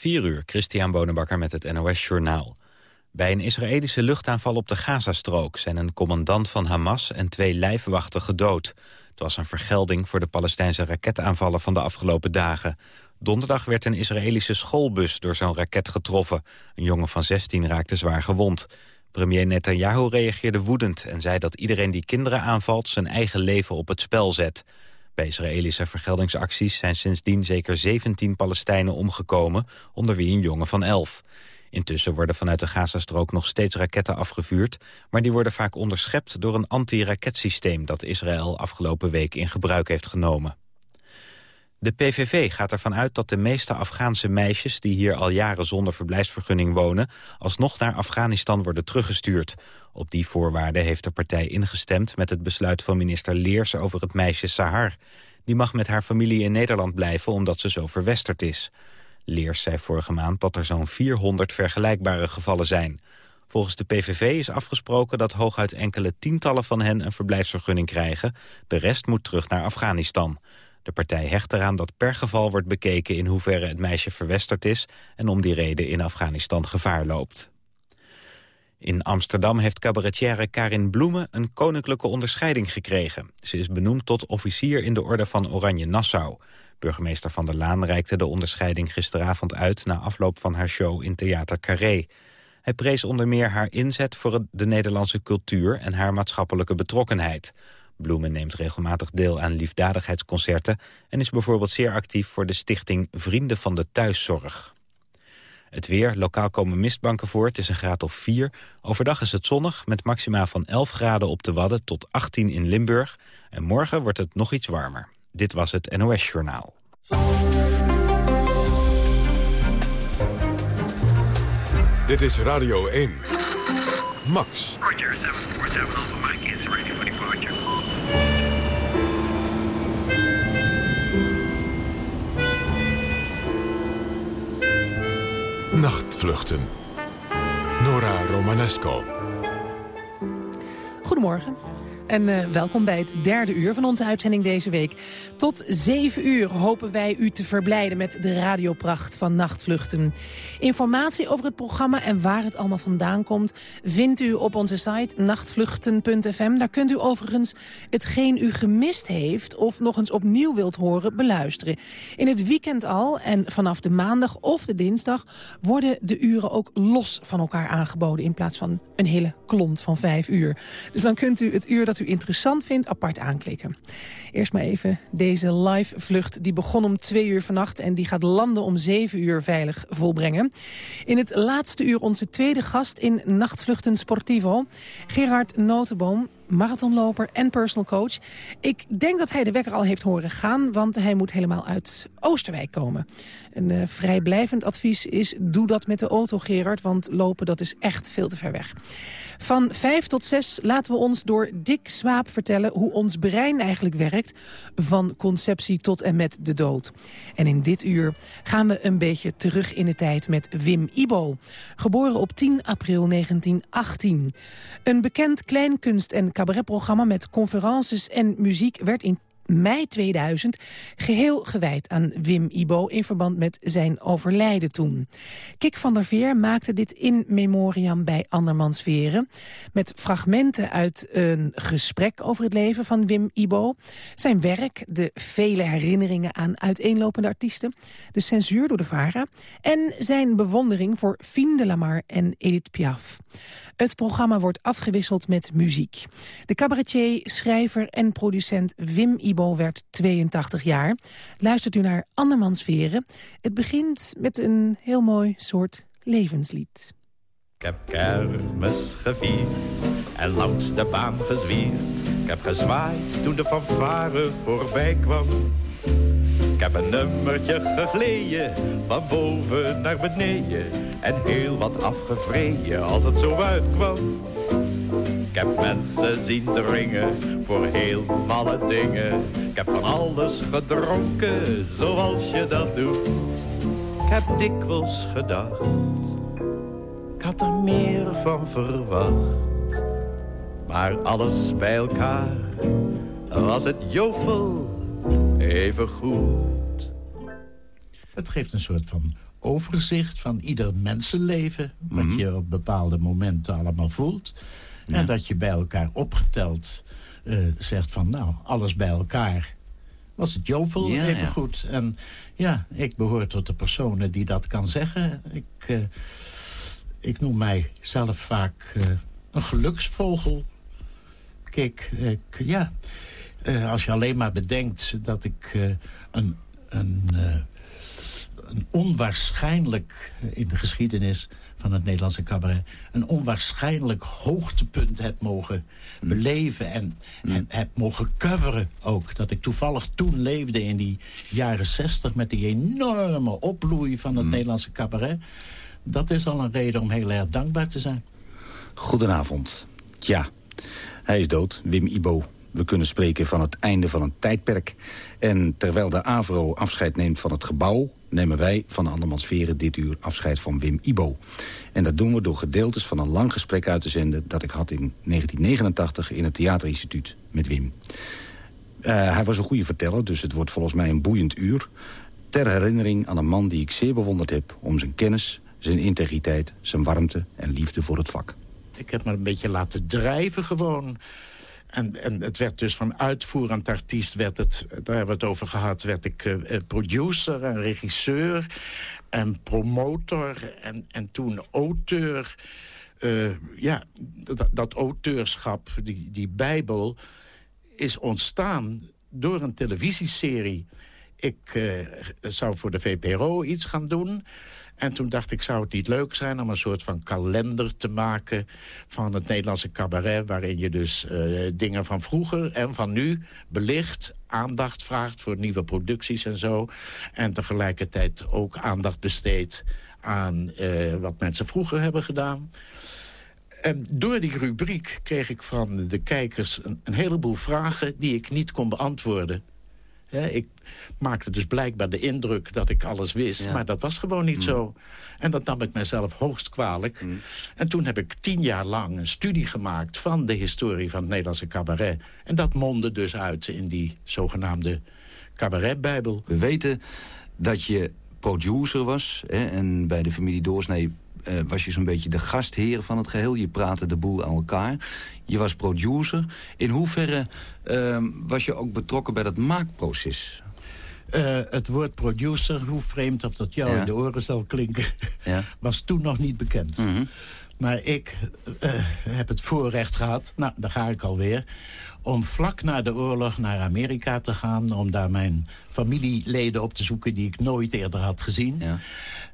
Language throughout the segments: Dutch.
4 uur, Christian Bonenbakker met het NOS Journaal. Bij een Israëlische luchtaanval op de Gazastrook... zijn een commandant van Hamas en twee lijfwachten gedood. Het was een vergelding voor de Palestijnse raketaanvallen van de afgelopen dagen. Donderdag werd een Israëlische schoolbus door zo'n raket getroffen. Een jongen van 16 raakte zwaar gewond. Premier Netanyahu reageerde woedend en zei dat iedereen die kinderen aanvalt... zijn eigen leven op het spel zet... Bij Israëlische vergeldingsacties zijn sindsdien zeker 17 Palestijnen omgekomen, onder wie een jongen van 11. Intussen worden vanuit de Gazastrook nog steeds raketten afgevuurd... maar die worden vaak onderschept door een anti-raketsysteem... dat Israël afgelopen week in gebruik heeft genomen. De PVV gaat ervan uit dat de meeste Afghaanse meisjes... die hier al jaren zonder verblijfsvergunning wonen... alsnog naar Afghanistan worden teruggestuurd. Op die voorwaarden heeft de partij ingestemd... met het besluit van minister Leers over het meisje Sahar. Die mag met haar familie in Nederland blijven omdat ze zo verwesterd is. Leers zei vorige maand dat er zo'n 400 vergelijkbare gevallen zijn. Volgens de PVV is afgesproken dat hooguit enkele tientallen van hen een verblijfsvergunning krijgen. De rest moet terug naar Afghanistan. De partij hecht eraan dat per geval wordt bekeken in hoeverre het meisje verwesterd is... en om die reden in Afghanistan gevaar loopt. In Amsterdam heeft cabaretière Karin Bloemen een koninklijke onderscheiding gekregen. Ze is benoemd tot officier in de orde van Oranje Nassau. Burgemeester Van der Laan reikte de onderscheiding gisteravond uit... na afloop van haar show in Theater Carré. Hij prees onder meer haar inzet voor de Nederlandse cultuur... en haar maatschappelijke betrokkenheid. Bloemen neemt regelmatig deel aan liefdadigheidsconcerten... en is bijvoorbeeld zeer actief voor de stichting Vrienden van de Thuiszorg. Het weer, lokaal komen mistbanken voor, het is een graad of 4. Overdag is het zonnig, met maxima van 11 graden op de Wadden tot 18 in Limburg. En morgen wordt het nog iets warmer. Dit was het NOS Journaal. Dit is Radio 1. Max. Roger, 747 Alpha Mike is ready for departure. Nachtvluchten. Nora Romanesco. Goedemorgen. En uh, welkom bij het derde uur van onze uitzending deze week. Tot zeven uur hopen wij u te verblijden met de radiopracht van Nachtvluchten. Informatie over het programma en waar het allemaal vandaan komt... vindt u op onze site nachtvluchten.fm. Daar kunt u overigens hetgeen u gemist heeft... of nog eens opnieuw wilt horen, beluisteren. In het weekend al en vanaf de maandag of de dinsdag... worden de uren ook los van elkaar aangeboden... in plaats van een hele klont van vijf uur. Dus dan kunt u het uur dat u interessant vindt apart aanklikken. Eerst maar even deze live vlucht. Die begon om twee uur vannacht en die gaat landen om zeven uur veilig volbrengen. In het laatste uur onze tweede gast in Nachtvluchten Sportivo. Gerard Notenboom, marathonloper en personal coach. Ik denk dat hij de wekker al heeft horen gaan, want hij moet helemaal uit Oosterwijk komen. Een uh, vrijblijvend advies is, doe dat met de auto, Gerard, want lopen dat is echt veel te ver weg. Van vijf tot zes laten we ons door Dick Swaap vertellen hoe ons brein eigenlijk werkt, van conceptie tot en met de dood. En in dit uur gaan we een beetje terug in de tijd met Wim Ibo, geboren op 10 april 1918. Een bekend kleinkunst- en cabaretprogramma met conferences en muziek werd in mei 2000 geheel gewijd aan Wim Ibo in verband met zijn overlijden toen. Kik van der Veer maakte dit in memoriam bij Andermans Veren... met fragmenten uit een gesprek over het leven van Wim Ibo... zijn werk, de vele herinneringen aan uiteenlopende artiesten... de censuur door de VARA en zijn bewondering voor Fien de Lamar en Edith Piaf. Het programma wordt afgewisseld met muziek. De cabaretier, schrijver en producent Wim Ibo werd 82 jaar. Luistert u naar Andermans Veren. Het begint met een heel mooi soort levenslied. Ik heb kermis gevierd en langs de baan gezwierd. Ik heb gezwaaid toen de fanfare voorbij kwam. Ik heb een nummertje gegleden, van boven naar beneden. En heel wat afgevreden als het zo uitkwam. Ik heb mensen zien dringen voor heel malle dingen. Ik heb van alles gedronken, zoals je dat doet. Ik heb dikwijls gedacht, ik had er meer van verwacht. Maar alles bij elkaar was het jofel even goed. Het geeft een soort van overzicht van ieder mensenleven... wat je op bepaalde momenten allemaal voelt. En dat je bij elkaar opgeteld eh, zegt van... nou, alles bij elkaar was het Jovel Ja, even ja. goed. En ja, ik behoor tot de personen die dat kan zeggen. Ik, eh, ik noem mij zelf vaak eh, een geluksvogel. Kijk, ik, ja, als je alleen maar bedenkt dat ik een, een, een onwaarschijnlijk, in de geschiedenis van het Nederlandse cabaret... een onwaarschijnlijk hoogtepunt heb mogen beleven en heb, heb mogen coveren ook. Dat ik toevallig toen leefde in die jaren zestig... met die enorme opbloei van het Nederlandse cabaret. Dat is al een reden om heel erg dankbaar te zijn. Goedenavond. Tja, hij is dood, Wim Ibo. We kunnen spreken van het einde van een tijdperk. En terwijl de AVRO afscheid neemt van het gebouw... nemen wij van Andermans Veren dit uur afscheid van Wim Ibo. En dat doen we door gedeeltes van een lang gesprek uit te zenden... dat ik had in 1989 in het Theaterinstituut met Wim. Eh, hij was een goede verteller, dus het wordt volgens mij een boeiend uur. Ter herinnering aan een man die ik zeer bewonderd heb... om zijn kennis, zijn integriteit, zijn warmte en liefde voor het vak. Ik heb me een beetje laten drijven gewoon. En, en het werd dus van uitvoerend artiest, werd het, daar hebben we het over gehad... werd ik eh, eh, producer en regisseur en promotor en, en toen auteur. Eh, ja, dat, dat auteurschap, die, die bijbel, is ontstaan door een televisieserie. Ik zou voor de VPRO iets gaan doen... En toen dacht ik, zou het niet leuk zijn om een soort van kalender te maken... van het Nederlandse cabaret, waarin je dus eh, dingen van vroeger en van nu belicht... aandacht vraagt voor nieuwe producties en zo. En tegelijkertijd ook aandacht besteedt aan eh, wat mensen vroeger hebben gedaan. En door die rubriek kreeg ik van de kijkers een, een heleboel vragen... die ik niet kon beantwoorden. Ik maakte dus blijkbaar de indruk dat ik alles wist. Ja. Maar dat was gewoon niet zo. En dat nam ik mezelf hoogst kwalijk. En toen heb ik tien jaar lang een studie gemaakt... van de historie van het Nederlandse cabaret. En dat mondde dus uit in die zogenaamde cabaretbijbel. We weten dat je producer was. Hè, en bij de familie Doorsnee eh, was je zo'n beetje de gastheer van het geheel. Je praatte de boel aan elkaar. Je was producer. In hoeverre ehm, was je ook betrokken bij dat maakproces? Eh, het woord producer, hoe vreemd of dat jou Ja. in de oren zal klinken... Ja. was toen nog niet bekend. Mhm. Maar ik eh, heb het voorrecht gehad, nou, daar ga ik alweer... om vlak na de oorlog naar Amerika te gaan... om daar mijn familieleden op te zoeken die ik nooit eerder had gezien. Ja.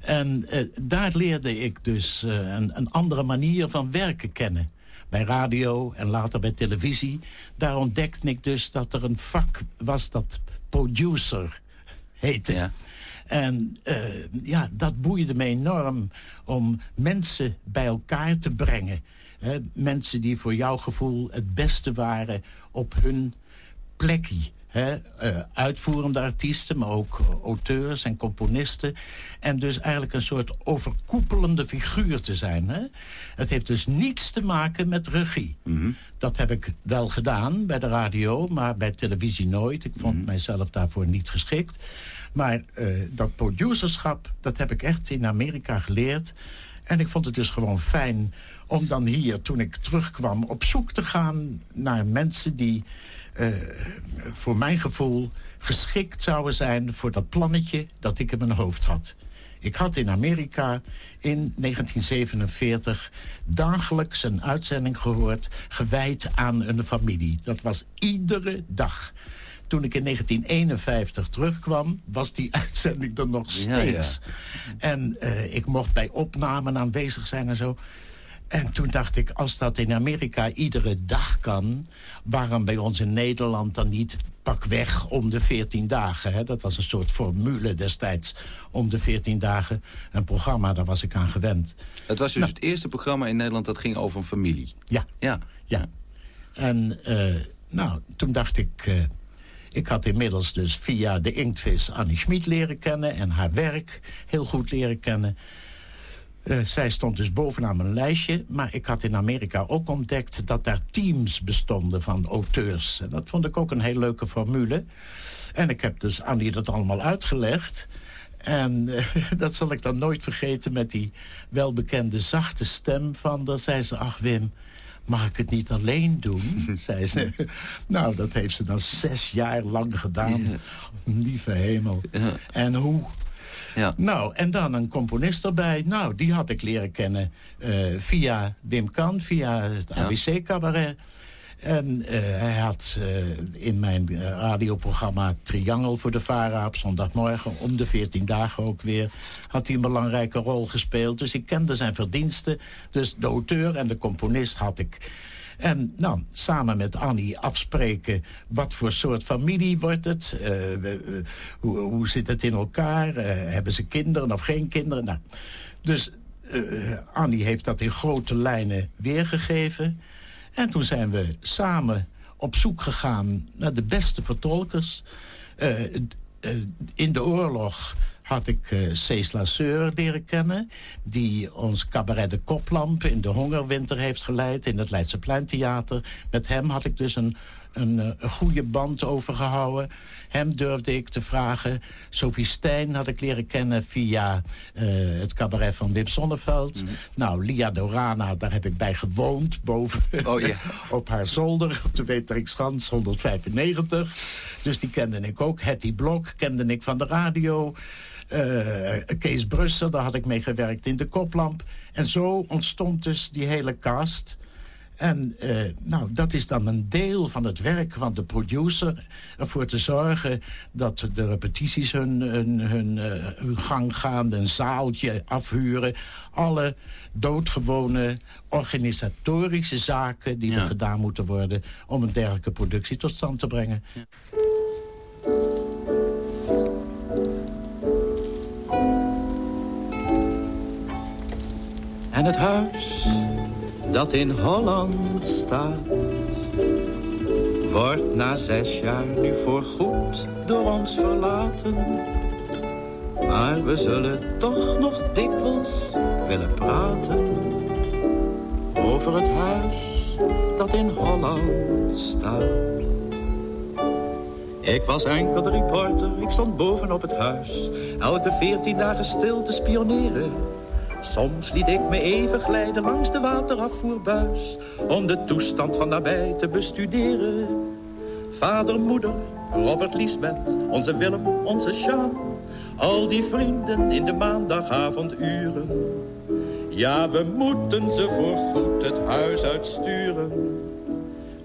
En eh, daar leerde ik dus eh, een, een andere manier van werken kennen. Bij radio en later bij televisie. Daar ontdekte ik dus dat er een vak was dat producer heette. Ja. En eh, ja, dat boeide me enorm om mensen bij elkaar te brengen. Mensen die voor jouw gevoel het beste waren op hun plekje. Hè, eh, uitvoerende artiesten, maar ook eh, auteurs en componisten. En dus eigenlijk een soort overkoepelende figuur te zijn. Hè. Het heeft dus niets te maken met regie. Dat heb ik wel gedaan bij de radio, maar bij televisie nooit. Ik vond mijzelf daarvoor niet geschikt. Maar eh, dat producerschap, dat heb ik echt in Amerika geleerd. En ik vond het dus gewoon fijn om dan hier, toen ik terugkwam... op zoek te gaan naar mensen die eh, voor mijn gevoel geschikt zouden zijn... voor dat plannetje dat ik in mijn hoofd had. Ik had in Amerika in 1947 dagelijks een uitzending gehoord... gewijd aan een familie. Dat was iedere dag. Toen ik in 1951 terugkwam, was die uitzending er nog Ja, steeds. En eh, ik mocht bij opnamen aanwezig zijn en zo. En toen dacht ik, als dat in Amerika iedere dag kan... waarom bij ons in Nederland dan niet pak weg om de 14 dagen? Hè? Dat was een soort formule destijds. Om de 14 dagen een programma, daar was ik aan gewend. Het was dus Nou. het eerste programma in Nederland dat ging over een familie. Ja, Ja. ja. En eh, nou, toen dacht ik... eh, ik had inmiddels dus via de inktvis Annie Schmid leren kennen... en haar werk heel goed leren kennen. Eh, zij stond dus bovenaan mijn lijstje. Maar ik had in Amerika ook ontdekt dat daar teams bestonden van auteurs. En dat vond ik ook een heel leuke formule. En ik heb dus Annie dat allemaal uitgelegd. En eh, dat zal ik dan nooit vergeten met die welbekende zachte stem van... daar zei ze, ach Wim, mag ik het niet alleen doen? zei ze. Nou, dat heeft ze dan zes jaar lang gedaan. Lieve hemel. En hoe? Ja. Nou, en dan een componist erbij. Nou, die had ik leren kennen eh, via Wim Kan, via het ABC-cabaret. En eh, hij had eh, in mijn radioprogramma Triangel voor de VARA... op zondagmorgen, om de 14 dagen ook weer... had hij een belangrijke rol gespeeld. Dus ik kende zijn verdiensten. Dus de auteur en de componist had ik... En nou, samen met Annie afspreken wat voor soort familie wordt het. Uh, hoe, zit het in elkaar? Uh, hebben ze kinderen of geen kinderen? Nou, dus uh, Annie heeft dat in grote lijnen weergegeven. En toen zijn we samen op zoek gegaan naar de beste vertolkers. in de oorlog had ik uh, Cees Lasseur leren kennen... die ons cabaret De Koplamp in de hongerwinter heeft geleid... in het Leidseplein Met hem had ik dus een, een, een goede band overgehouden. Hem durfde ik te vragen. Sophie Stijn had ik leren kennen via uh, het cabaret van Wim Sonneveld. Mm -hmm. Nou, Lia Dorana, daar heb ik bij gewoond, boven oh, yeah. op haar zolder... op de Weteringschans 195. Dus die kende ik ook. Hetty Blok kende ik van de radio... Uh, Kees Brusser, daar had ik mee gewerkt in de koplamp. En zo ontstond dus die hele cast. En uh, nou, dat is dan een deel van het werk van de producer. Ervoor te zorgen dat de repetities hun, hun, hun, uh, hun gang gaan. Een zaaltje afhuren. Alle doodgewone organisatorische zaken die ja. er gedaan moeten worden... om een dergelijke productie tot stand te brengen. Ja. En het huis dat in Holland staat... wordt na zes jaar nu voorgoed door ons verlaten. Maar we zullen toch nog dikwijls willen praten... over het huis dat in Holland staat. Ik was enkel de reporter, ik stond bovenop het huis... elke veertien dagen stil te spioneren... Soms liet ik me even glijden langs de waterafvoerbuis... om de toestand van daarbij te bestuderen. Vader, moeder, Robert, Liesbeth, onze Willem, onze Sjaan... al die vrienden in de maandagavonduren. Ja, we moeten ze voorgoed het huis uitsturen.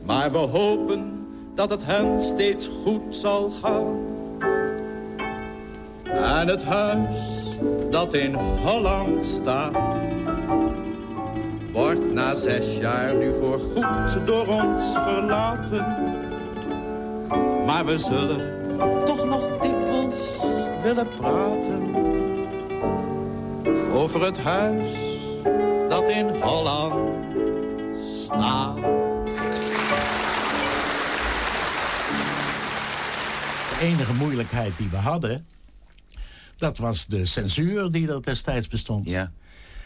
Maar we hopen dat het hen steeds goed zal gaan. En het huis dat in Holland staat. Wordt na zes jaar nu voorgoed door ons verlaten. Maar we zullen toch nog dikwijls willen praten. Over het huis dat in Holland staat. De enige moeilijkheid die we hadden dat was de censuur die er destijds bestond. Ja.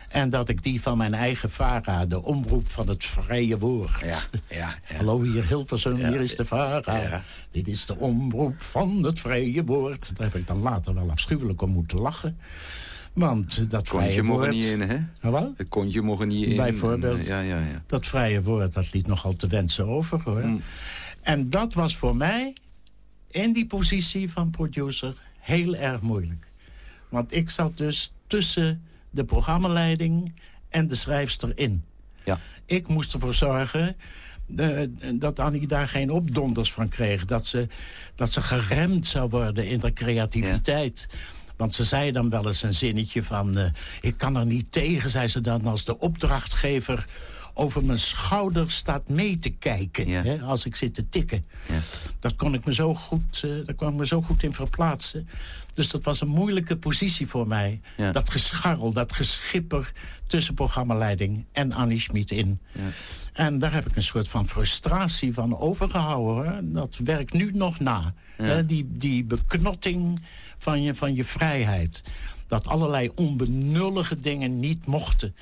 En dat ik die van mijn eigen VARA, de omroep van het vrije woord. Ja, ja, ja. Hallo, hier Hilversum, hier is de VARA. Dit is de omroep van het vrije woord. Daar heb ik dan later wel afschuwelijk om moeten lachen. Want dat Kontje vrije woord... er niet in, hè? Wat? Het kontje mocht er niet in. Bijvoorbeeld. Ja, ja, ja. Dat vrije woord, dat liet nogal te wensen over, hoor. Mm. En dat was voor mij, in die positie van producer, heel erg moeilijk. Want ik zat dus tussen de programmaleiding en de schrijfster in. Ja. Ik moest ervoor zorgen uh, dat Annie daar geen opdonders van kreeg. Dat ze, dat ze geremd zou worden in de creativiteit. Ja. Want ze zei dan wel eens een zinnetje van... Uh, ik kan er niet tegen, zei ze dan, als de opdrachtgever over mijn schouder staat mee te kijken. Ja. Hè, als ik zit te tikken. Ja. Dat kon ik me zo goed, uh, daar kwam ik me zo goed in verplaatsen. Dus dat was een moeilijke positie voor mij. Ja. Dat gescharrel, dat geschipper tussen programmaleiding en Annie Schmid in. Ja. En daar heb ik een soort van frustratie van overgehouden. Hoor. Dat werkt nu nog na. Hè, die, die beknotting van je, van je vrijheid. Dat allerlei onbenullige dingen niet mochten.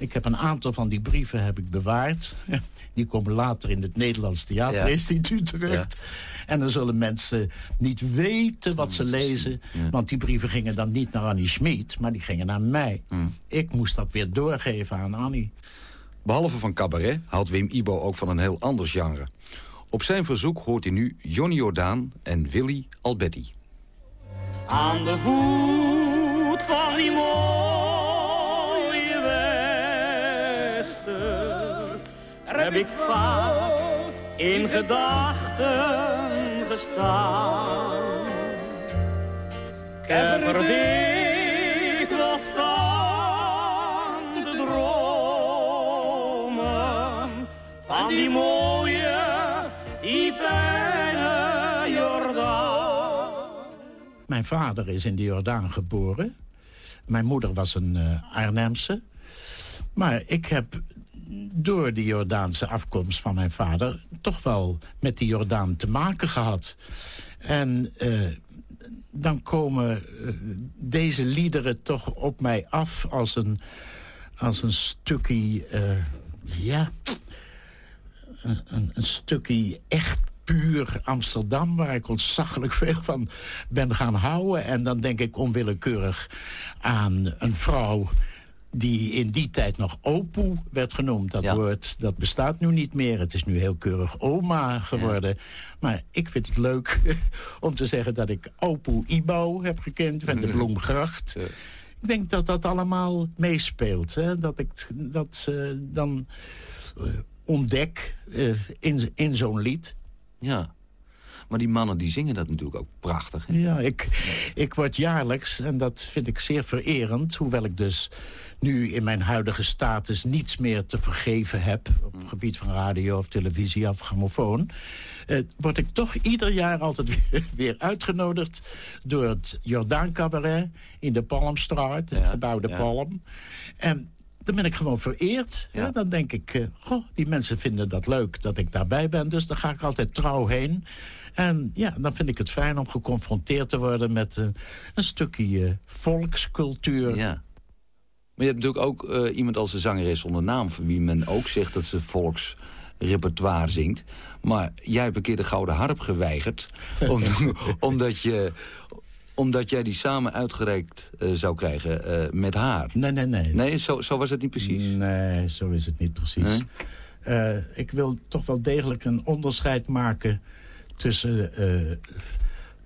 Ik heb een aantal van die brieven heb ik bewaard. Die komen later in het Nederlands Theaterinstituut terecht. En dan zullen mensen niet weten wat ze lezen. Want die brieven gingen dan niet naar Annie Schmid, maar die gingen naar mij. Ik moest dat weer doorgeven aan Annie. Behalve van cabaret houdt Wim Ibo ook van een heel ander genre. Op zijn verzoek hoort hij nu Johnny Jordaan en Willy Alberti. Aan de voet van die wester heb ik vaak in gedachten gestaan. Ik heb er dikwijls staan te dromen van die mooie, die fijne Jordaan. Mijn vader is in de Jordaan geboren. Mijn moeder was een eh, Arnhemse. Maar ik heb door die Jordaanse afkomst van mijn vader... toch wel met die Jordaan te maken gehad. En eh, dan komen eh, deze liederen toch op mij af als een, als een stukje... eh, ja, een, een stukje echt puur Amsterdam... waar ik ontzaglijk veel van ben gaan houden. En dan denk ik onwillekeurig aan een vrouw die in die tijd nog opoe werd genoemd. Dat woord dat bestaat nu niet meer. Het is nu heel keurig oma geworden. Maar ik vind het leuk om te zeggen dat ik opoe Ibo heb gekend... van de Bloemgracht. Ik denk dat dat allemaal meespeelt. Hè? Dat ik dat eh, dan eh, ontdek eh, in, in zo'n lied. Ja. Maar die mannen die zingen dat natuurlijk ook prachtig. Hè? Ja, ik, ik word jaarlijks, en dat vind ik zeer vererend... hoewel ik dus nu in mijn huidige status niets meer te vergeven heb... op het gebied van radio of televisie of grammofoon... Eh, word ik toch ieder jaar altijd weer, weer uitgenodigd... door het Jordaan Cabaret in de Palmstraat, het gebouw De Palm. En dan ben ik gewoon vereerd. Ja. dan denk ik, eh, goh, die mensen vinden dat leuk dat ik daarbij ben. Dus daar ga ik altijd trouw heen. En ja, dan vind ik het fijn om geconfronteerd te worden met eh, een stukje eh, volkscultuur. Ja. Maar je hebt natuurlijk ook eh, iemand als de zangeres zonder naam... van wie men ook zegt dat ze volksrepertoire zingt. Maar jij hebt een keer de Gouden Harp geweigerd... om, omdat, je, omdat jij die samen uitgereikt eh, zou krijgen eh, met haar. Nee, nee, nee. Nee, zo, zo was het niet precies? Nee, zo is het niet precies. Nee? Ik wil toch wel degelijk een onderscheid maken tussen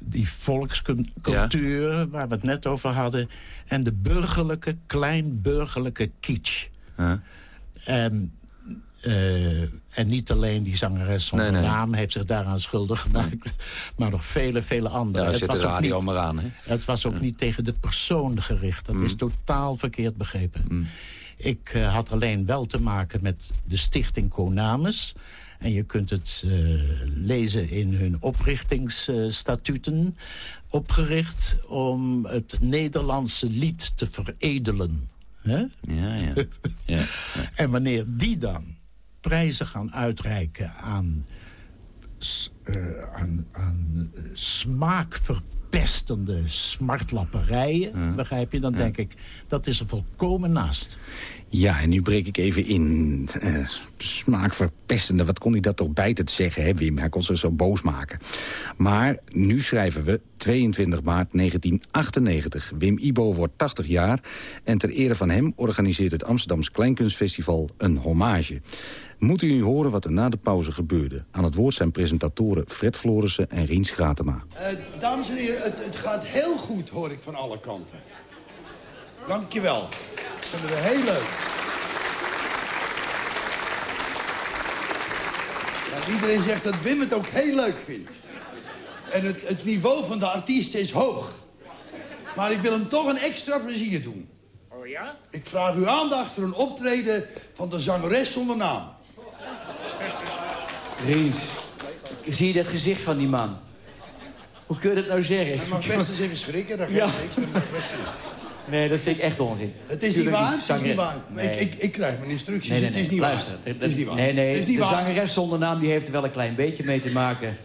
die volkscultuur... waar we het net over hadden... en de burgerlijke, kleinburgerlijke kitsch. En, eh, en niet alleen die zangeres zonder Nee, nee. naam heeft zich daaraan schuldig gemaakt... maar nog vele, vele anderen. Ja, zet de ook radio niet- maar aan, hè? Het was ook niet tegen de persoon gericht. Dat is totaal verkeerd begrepen. Ik eh, had alleen wel te maken met de stichting Konamis... En je kunt het eh, lezen in hun oprichtingsstatuten. opgericht om het Nederlandse lied te veredelen. Hè? Ja, ja. ja. En wanneer die dan prijzen gaan uitreiken aan, eh, aan, aan eh, smaakverpestende smartlapperijen, begrijp je? Dan denk ik, dat is er volkomen naast. Ja, en nu breek ik even in. Eh, smaakverpestende, wat kon hij dat toch bijten te zeggen, hè, Wim? Hij kon zich zo boos maken. Maar nu schrijven we 22 maart 1998. Wim Ibo wordt 80 jaar. En ter ere van hem organiseert het Amsterdams Kleinkunstfestival een hommage. Moet u nu horen wat er na de pauze gebeurde. Aan het woord zijn presentatoren Fred Florissen en Riens Gratema. Eh, dames en heren, het, het gaat heel goed, hoor ik van alle kanten. Dankjewel. Dat vinden we heel leuk. Ja, iedereen zegt dat Wim het ook heel leuk vindt. En het, het niveau van de artiest is hoog. Maar ik wil hem toch een extra plezier doen. Oh ja? Ik vraag uw aandacht voor een optreden van de zangeres zonder naam. Riens, zie je dat gezicht van die man? Hoe kun je dat nou zeggen? Hij mag best eens even schrikken, dat geeft Ja. niks. Nee, dat vind ik echt onzin. Het is niet waar, het is niet waar. Nee. Ik, ik, ik krijg mijn instructies, Nee, nee, het is niet luister. waar. Het is niet waar. Nee, nee, Het is niet de waar. zangeres zonder naam die heeft er wel een klein beetje mee te maken.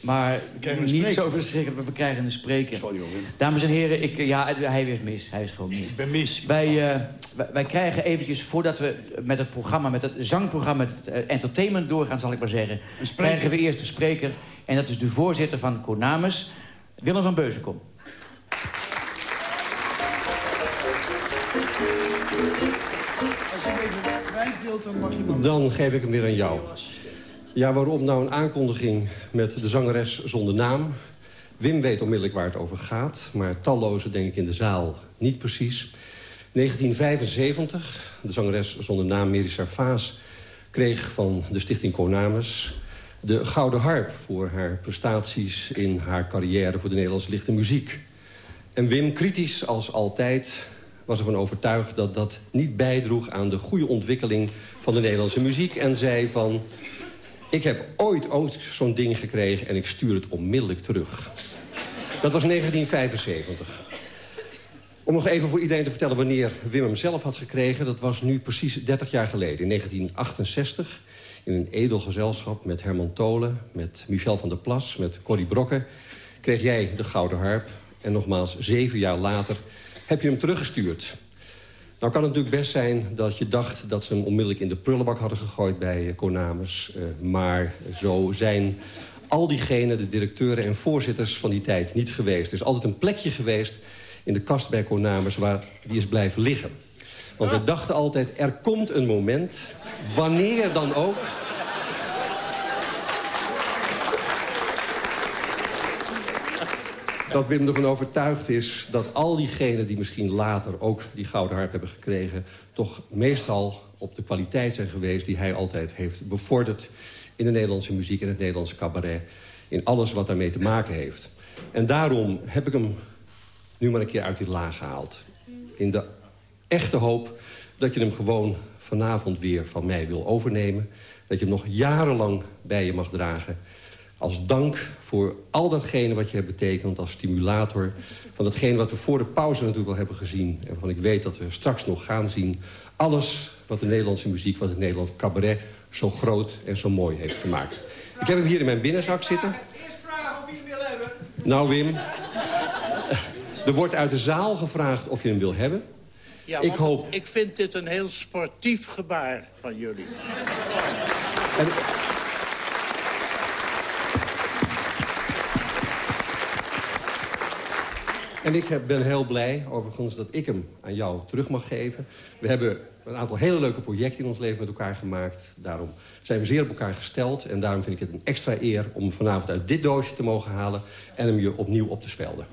Maar niet zo verschrikkelijk, we krijgen een spreker. Sorry hoor. Dames en heren, ik, ja, hij is mis. Hij is gewoon mis. Ik ben mis. Wij, eh, wij, krijgen eventjes, voordat we met het programma, met het zangprogramma, met het eh, entertainment doorgaan, zal ik maar zeggen, krijgen we eerst een spreker. En dat is de voorzitter van Konamis, Willem van Beuzenkom. Als je even dan mag je. Dan geef ik hem weer aan jou. Ja, waarom nou een aankondiging met de zangeres zonder naam? Wim weet onmiddellijk waar het over gaat, maar tallozen denk ik in de zaal niet precies. 1975, de zangeres zonder naam Merisa Vaas kreeg van de stichting Konamis de Gouden Harp voor haar prestaties in haar carrière voor de Nederlandse lichte muziek. En Wim, kritisch als altijd, was ervan overtuigd dat dat niet bijdroeg aan de goede ontwikkeling van de Nederlandse muziek. En zei van, ik heb ooit, ooit zo'n ding gekregen en ik stuur het onmiddellijk terug. Dat was 1975. Om nog even voor iedereen te vertellen wanneer Wim hem zelf had gekregen... dat was nu precies 30 jaar geleden, in 1968... in een edel gezelschap met Herman Tolen, met Michel van der Plas... met Corrie Brokke, kreeg jij de Gouden Harp. En nogmaals, zeven jaar later heb je hem teruggestuurd. Nou kan het natuurlijk best zijn dat je dacht dat ze hem onmiddellijk in de prullenbak hadden gegooid bij eh, Konamis. Eh, maar zo zijn al diegenen, de directeuren en voorzitters van die tijd niet geweest. Er is altijd een plekje geweest in de kast bij Konamis waar die is blijven liggen. Want we dachten altijd, er komt een moment, wanneer dan ook... dat Wim ervan overtuigd is dat al diegenen die misschien later ook die Gouden Harp hebben gekregen... toch meestal op de kwaliteit zijn geweest die hij altijd heeft bevorderd... in de Nederlandse muziek en het Nederlandse cabaret. In alles wat daarmee te maken heeft. En daarom heb ik hem nu maar een keer uit die laag gehaald. In de echte hoop dat je hem gewoon vanavond weer van mij wil overnemen. Dat je hem nog jarenlang bij je mag dragen. Als dank voor al datgene wat je hebt betekend als stimulator... van datgene wat we voor de pauze natuurlijk al hebben gezien... en waarvan ik weet dat we straks nog gaan zien. Alles wat de Nederlandse muziek, wat het Nederlandse cabaret... zo groot en zo mooi heeft gemaakt. Ik heb hem hier in mijn binnenzak zitten. Eerst vragen of je hem wil hebben. Nou, Wim, er wordt uit de zaal gevraagd of je hem wil hebben. Ja, Ik hoop- het- ik vind dit een heel sportief gebaar van jullie. En... En ik heb- ben heel blij, overigens, dat ik hem aan jou terug mag geven. We hebben een aantal hele leuke projecten in ons leven met elkaar gemaakt. Daarom zijn we zeer op elkaar gesteld. En daarom vind ik het een extra eer om vanavond uit dit doosje te mogen halen... en hem je opnieuw op te spelden.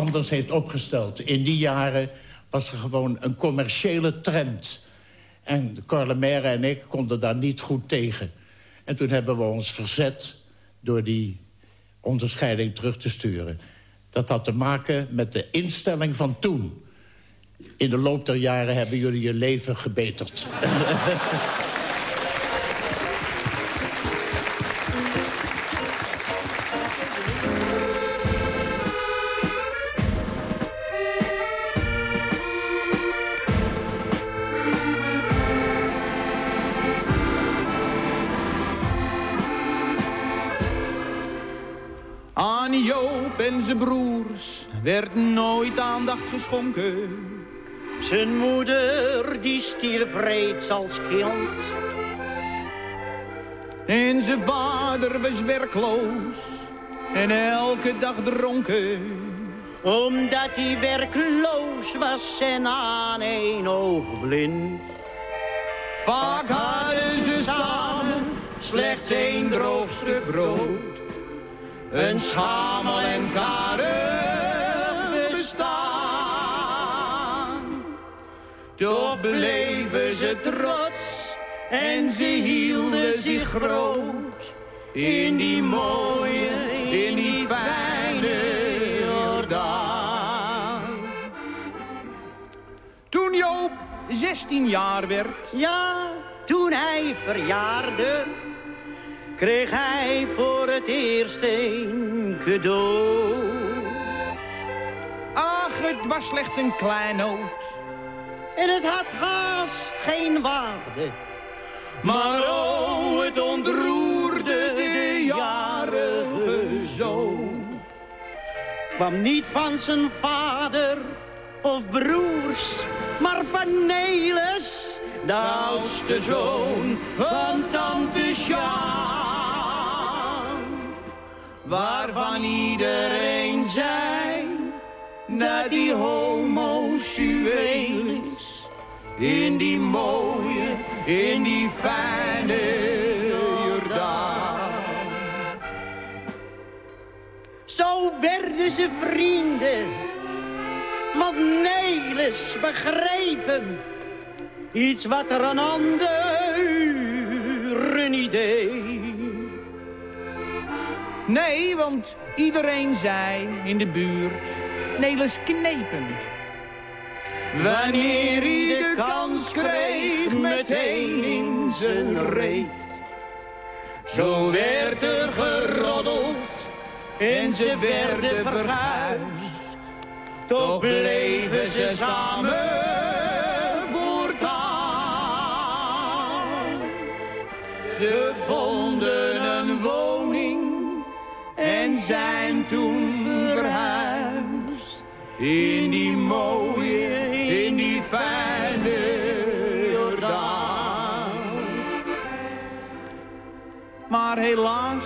Anders heeft opgesteld. In die jaren was er gewoon een commerciële trend. En Cor Lemaire en ik konden daar niet goed tegen. En toen hebben we ons verzet door die onderscheiding terug te sturen. Dat had te maken met de instelling van toen. In de loop der jaren hebben jullie je leven gebeterd. werd nooit aandacht geschonken. Zijn moeder die stierf reeds als kind. En zijn vader was werkloos en elke dag dronken. Omdat hij werkloos was en aan één oog blind. Vaak hadden ze samen slechts één droog stuk brood. Een schamel en karig Toch bleven ze trots en ze hielden zich groot. in die mooie, in die fijne Jordaan. Toen Joop 16 jaar werd, Ja, toen hij verjaarde, kreeg hij voor het eerst een cadeau. ach, het was slechts een kleinoot. En het had haast geen waarde. Maar oh, het ontroerde de jarige zoon. Kwam niet van zijn vader of broers, maar van Nelis, de oudste zoon van tante Sjaan. Waarvan iedereen zei dat hij homoseksueel is. In die mooie, in die fijne Jordaan. Zo werden ze vrienden, want Nelis begreep hem. Iets wat er een ander niet deed. Nee, want iedereen zei in de buurt, Nelis knepen. Wanneer hij de kans kreeg, meteen in zijn reet. Zo werd er geroddeld en ze werden verguisd. Toch bleven ze samen voortaan. Ze vonden een woning en zijn toen verhuisd. In die die fijne Jordaan. Maar helaas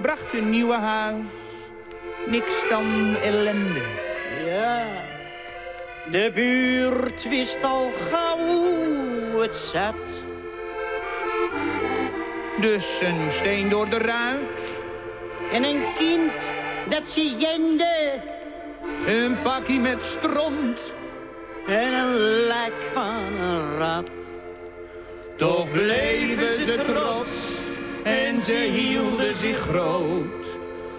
bracht hun nieuwe huis niks dan ellende. Ja, de buurt wist al gauw het zat. Dus een steen door de ruit. En een kind dat ze jende. Een pakje met stront. En een lek van een rat. Toch bleven ze trots en ze hielden zich groot.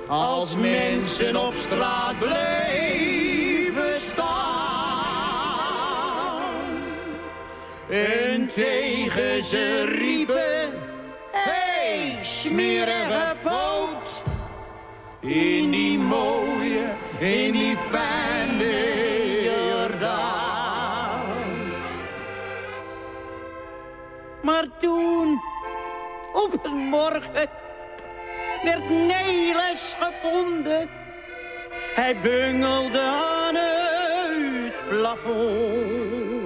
Als mensen op straat bleven staan. En tegen ze riepen, hey, smerige poot. In die mooie, in die fijne Maar toen, op een morgen, werd Nelis gevonden. Hij bungelde aan het plafond.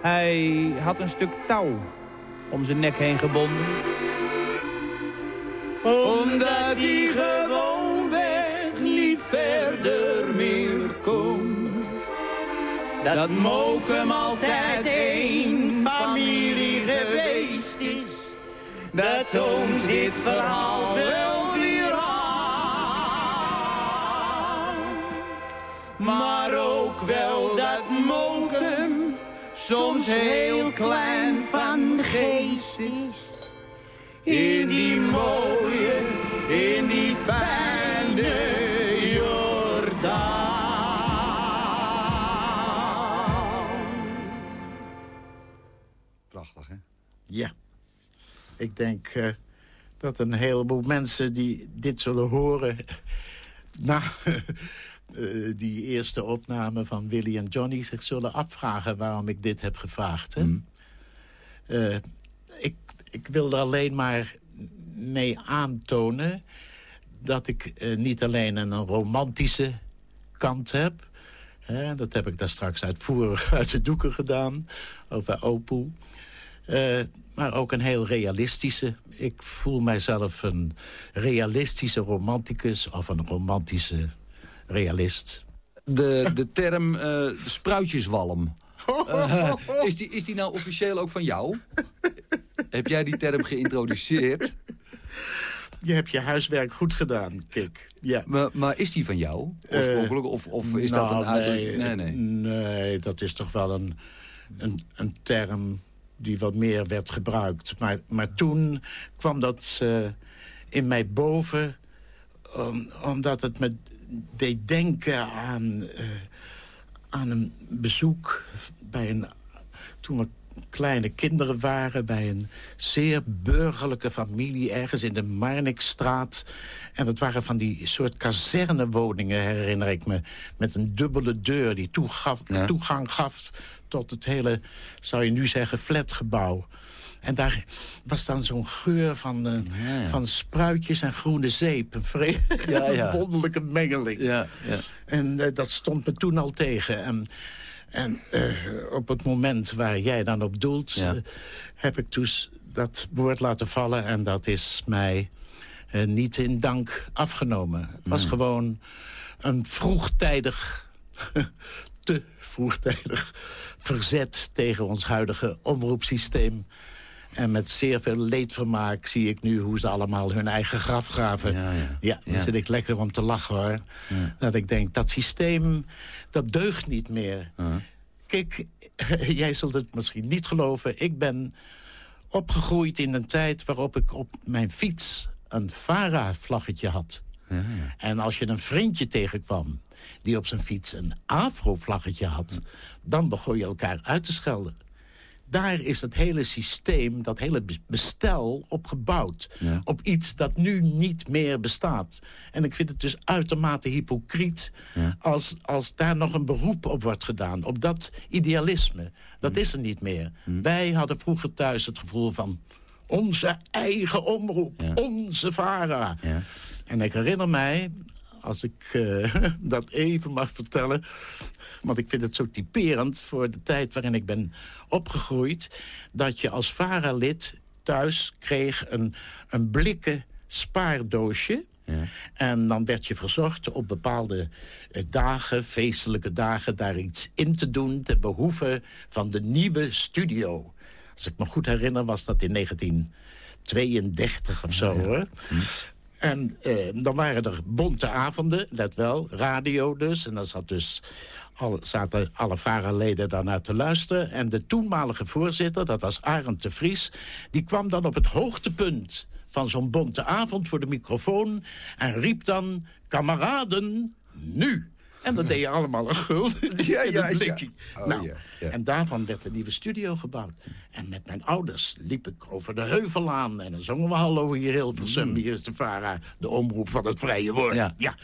Hij had een stuk touw om zijn nek heen gebonden. Omdat hij gewoonweg niet verder meer kon. Dat Mokum altijd één Dat toont dit verhaal wel weer aan. Maar ook wel dat Mokum soms heel klein van geest is. In die mooie, in die fijne Ik denk eh, dat een heleboel mensen die dit zullen horen... na eh, die eerste opname van Willy en Johnny... zich zullen afvragen waarom ik dit heb gevraagd. Hè? Eh, ik, ik wil er alleen maar mee aantonen... dat ik niet alleen een romantische kant heb... Dat heb ik daar straks uitvoerig uit de doeken gedaan, over Opoe... Eh, maar ook een heel realistische. Ik voel mijzelf een realistische romanticus of een romantische realist. De, de term eh, spruitjeswalm. Eh, is, die, is die nou officieel ook van jou? Heb jij die term geïntroduceerd? Je hebt je huiswerk goed gedaan, Kik. Ja. Maar, maar is die van jou oorspronkelijk? of, of is dat nou, een uit... nee, Nee, nee. nee, dat is toch wel een, een, een term die wat meer werd gebruikt. Maar, maar toen kwam dat eh, in mij boven... om- omdat het me deed denken aan, eh, aan een bezoek bij een... toen kleine kinderen waren bij een zeer burgerlijke familie... ergens in de Marnixstraat. En dat waren van die soort kazernewoningen, herinner ik me... met een dubbele deur die toegaf, toegang gaf tot het hele, zou je nu zeggen, flatgebouw. En daar was dan zo'n geur van, eh, van spruitjes en groene zeep. Een Ja, wonderlijke mengeling. Ja, ja. En eh, dat stond me toen al tegen. En, en eh, op het moment waar jij dan op doelt... Ja. eh, heb ik dus dat woord laten vallen. En dat is mij eh, niet in dank afgenomen. Het was Nee. gewoon een vroegtijdig... te vroegtijdig verzet tegen ons huidige omroepsysteem. En met zeer veel leedvermaak zie ik nu hoe ze allemaal hun eigen graf graven. Ja, ja. Ja, dan Ja. zit ik lekker om te lachen hoor. Dat ik denk, dat systeem, dat deugt niet meer. Kijk, jij zult het misschien niet geloven. Ik ben opgegroeid in een tijd waarop ik op mijn fiets een VARA-vlaggetje had. En als je een vriendje tegenkwam die op zijn fiets een afro-vlaggetje had... dan begon je elkaar uit te schelden. Daar is het hele systeem, dat hele be- bestel op gebouwd. Op iets dat nu niet meer bestaat. En ik vind het dus uitermate hypocriet... Als, als daar nog een beroep op wordt gedaan. Op dat idealisme. Dat is er niet meer. Wij hadden vroeger thuis het gevoel van... onze eigen omroep, onze VARA. En ik herinner mij, als ik eh, dat even mag vertellen... want ik vind het zo typerend voor de tijd waarin ik ben opgegroeid... dat je als VARA-lid thuis kreeg een, een blikken spaardoosje... En dan werd je verzocht op bepaalde eh, dagen, feestelijke dagen... daar iets in te doen ten behoeve van de nieuwe studio. Als ik me goed herinner was dat in 1932 of zo, hoor. En eh, dan waren er bonte avonden, let wel, radio dus. En dan zat dus al, zaten alle VARA-leden daarnaar te luisteren. En de toenmalige voorzitter, dat was Arend de Vries... die kwam dan op het hoogtepunt van zo'n bonte avond voor de microfoon... en riep dan, kameraden, nu! En dan deed je allemaal een gul. Ja. Oh, nou, ja, ja. En daarvan werd een nieuwe studio gebouwd. En met mijn ouders liep ik over de heuvelaan. En dan zongen we hallo hier Hilversum. Hier is de VARA, de omroep van het vrije woord. Ja, ja.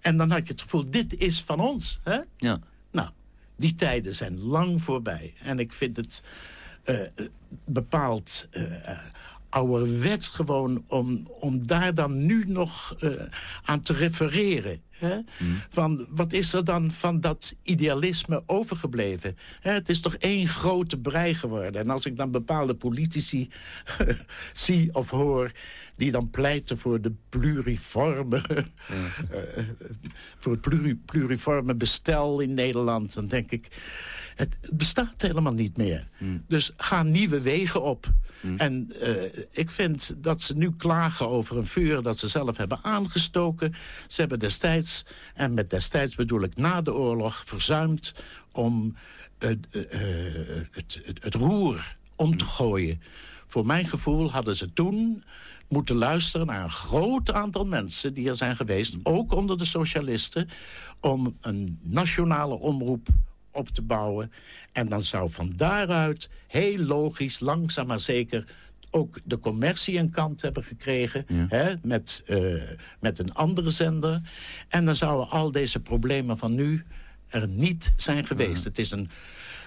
En dan had je het gevoel, dit is van ons. Hè? Ja. Nou, die tijden zijn lang voorbij. En ik vind het eh, bepaald eh, eh, ouderwets gewoon... Om, om daar dan nu nog eh, aan te refereren. Hè? Van, wat is er dan van dat idealisme overgebleven? Hè, het is toch één grote brei geworden. En als ik dan bepaalde politici zie of hoor... die dan pleiten voor de pluriforme... eh, voor het pluri- pluriforme bestel in Nederland... dan denk ik, het, bestaat helemaal niet meer. Dus ga nieuwe wegen op. En eh, ik vind dat ze nu klagen over een vuur dat ze zelf hebben aangestoken. Ze hebben destijds, en met destijds bedoel ik na de oorlog... verzuimd om het, eh, eh, het, het, het roer om te gooien. Voor mijn gevoel hadden ze toen moeten luisteren naar een groot aantal mensen die er zijn geweest, ook onder de socialisten, om een nationale omroep op te bouwen. En dan zou van daaruit heel logisch, langzaam maar zeker ook de commercie een kant hebben gekregen... Hè, met, eh, met een andere zender. En dan zouden al deze problemen van nu er niet zijn geweest. Het is een,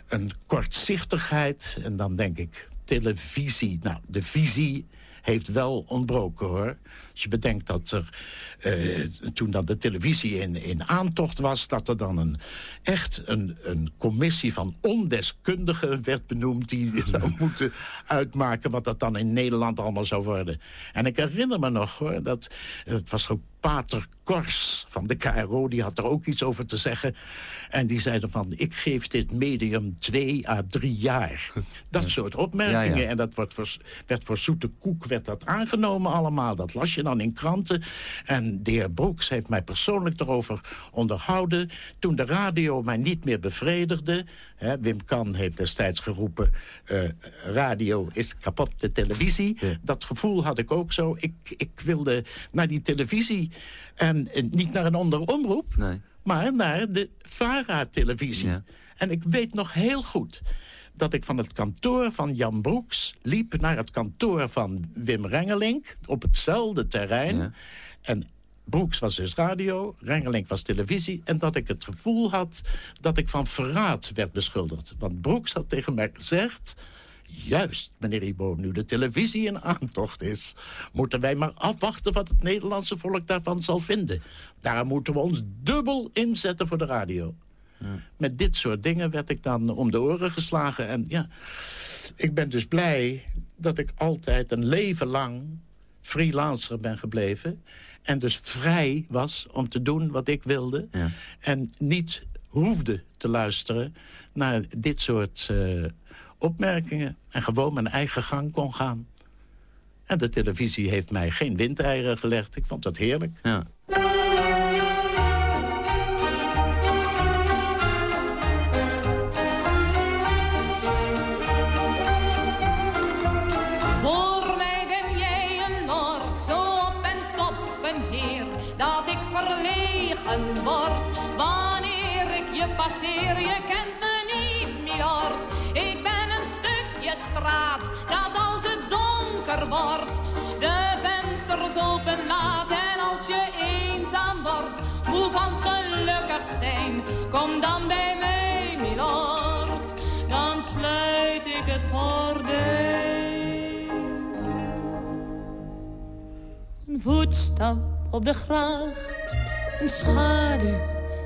een kortzichtigheid. En dan denk ik, televisie. Nou, de visie heeft wel ontbroken, hoor. Als je bedenkt dat er, eh, toen dan de televisie in, in aantocht was... dat er dan een, echt een, een commissie van ondeskundigen werd benoemd... die zou moeten uitmaken wat dat dan in Nederland allemaal zou worden. En ik herinner me nog, hoor, dat het was ook Pater Kors van de KRO, die had er ook iets over te zeggen. En die zei van, ik geef dit medium twee à drie jaar. Dat soort opmerkingen. Ja, ja. En dat wordt voor, werd voor zoete koek werd dat aangenomen allemaal. Dat las je dan in kranten. En de heer Broeks heeft mij persoonlijk erover onderhouden. Toen de radio mij niet meer bevredigde... Hè, Wim Kan heeft destijds geroepen... eh, radio is kapot, de televisie. Dat gevoel had ik ook zo. Ik, ik wilde naar die televisie. En, en niet naar een andere omroep... maar naar de VARA-televisie. En ik weet nog heel goed dat ik van het kantoor van Jan Broeks... liep naar het kantoor van Wim Rengelink op hetzelfde terrein. En Broeks was dus radio, Rengelink was televisie... en dat ik het gevoel had dat ik van verraad werd beschuldigd. Want Broeks had tegen mij gezegd... Juist, meneer Ibo, nu de televisie in aantocht is... moeten wij maar afwachten wat het Nederlandse volk daarvan zal vinden. Daarom moeten we ons dubbel inzetten voor de radio. Met dit soort dingen werd ik dan om de oren geslagen. En ja, ik ben dus blij dat ik altijd een leven lang freelancer ben gebleven. En dus vrij was om te doen wat ik wilde. En niet hoefde te luisteren naar dit soort eh, opmerkingen. En gewoon mijn eigen gang kon gaan. En de televisie heeft mij geen windeieren gelegd. Ik vond dat heerlijk. Ja. Voor mij ben jij een Noord, zo op en top een heer, dat ik verlegen word wanneer ik je passeer. Je kent me straat, dat als het donker wordt, de vensters open laat. En als je eenzaam wordt, moe van gelukkig zijn, kom dan bij mij, milord, dan sluit ik het gordijn. Een voetstap op de gracht, een schaduw,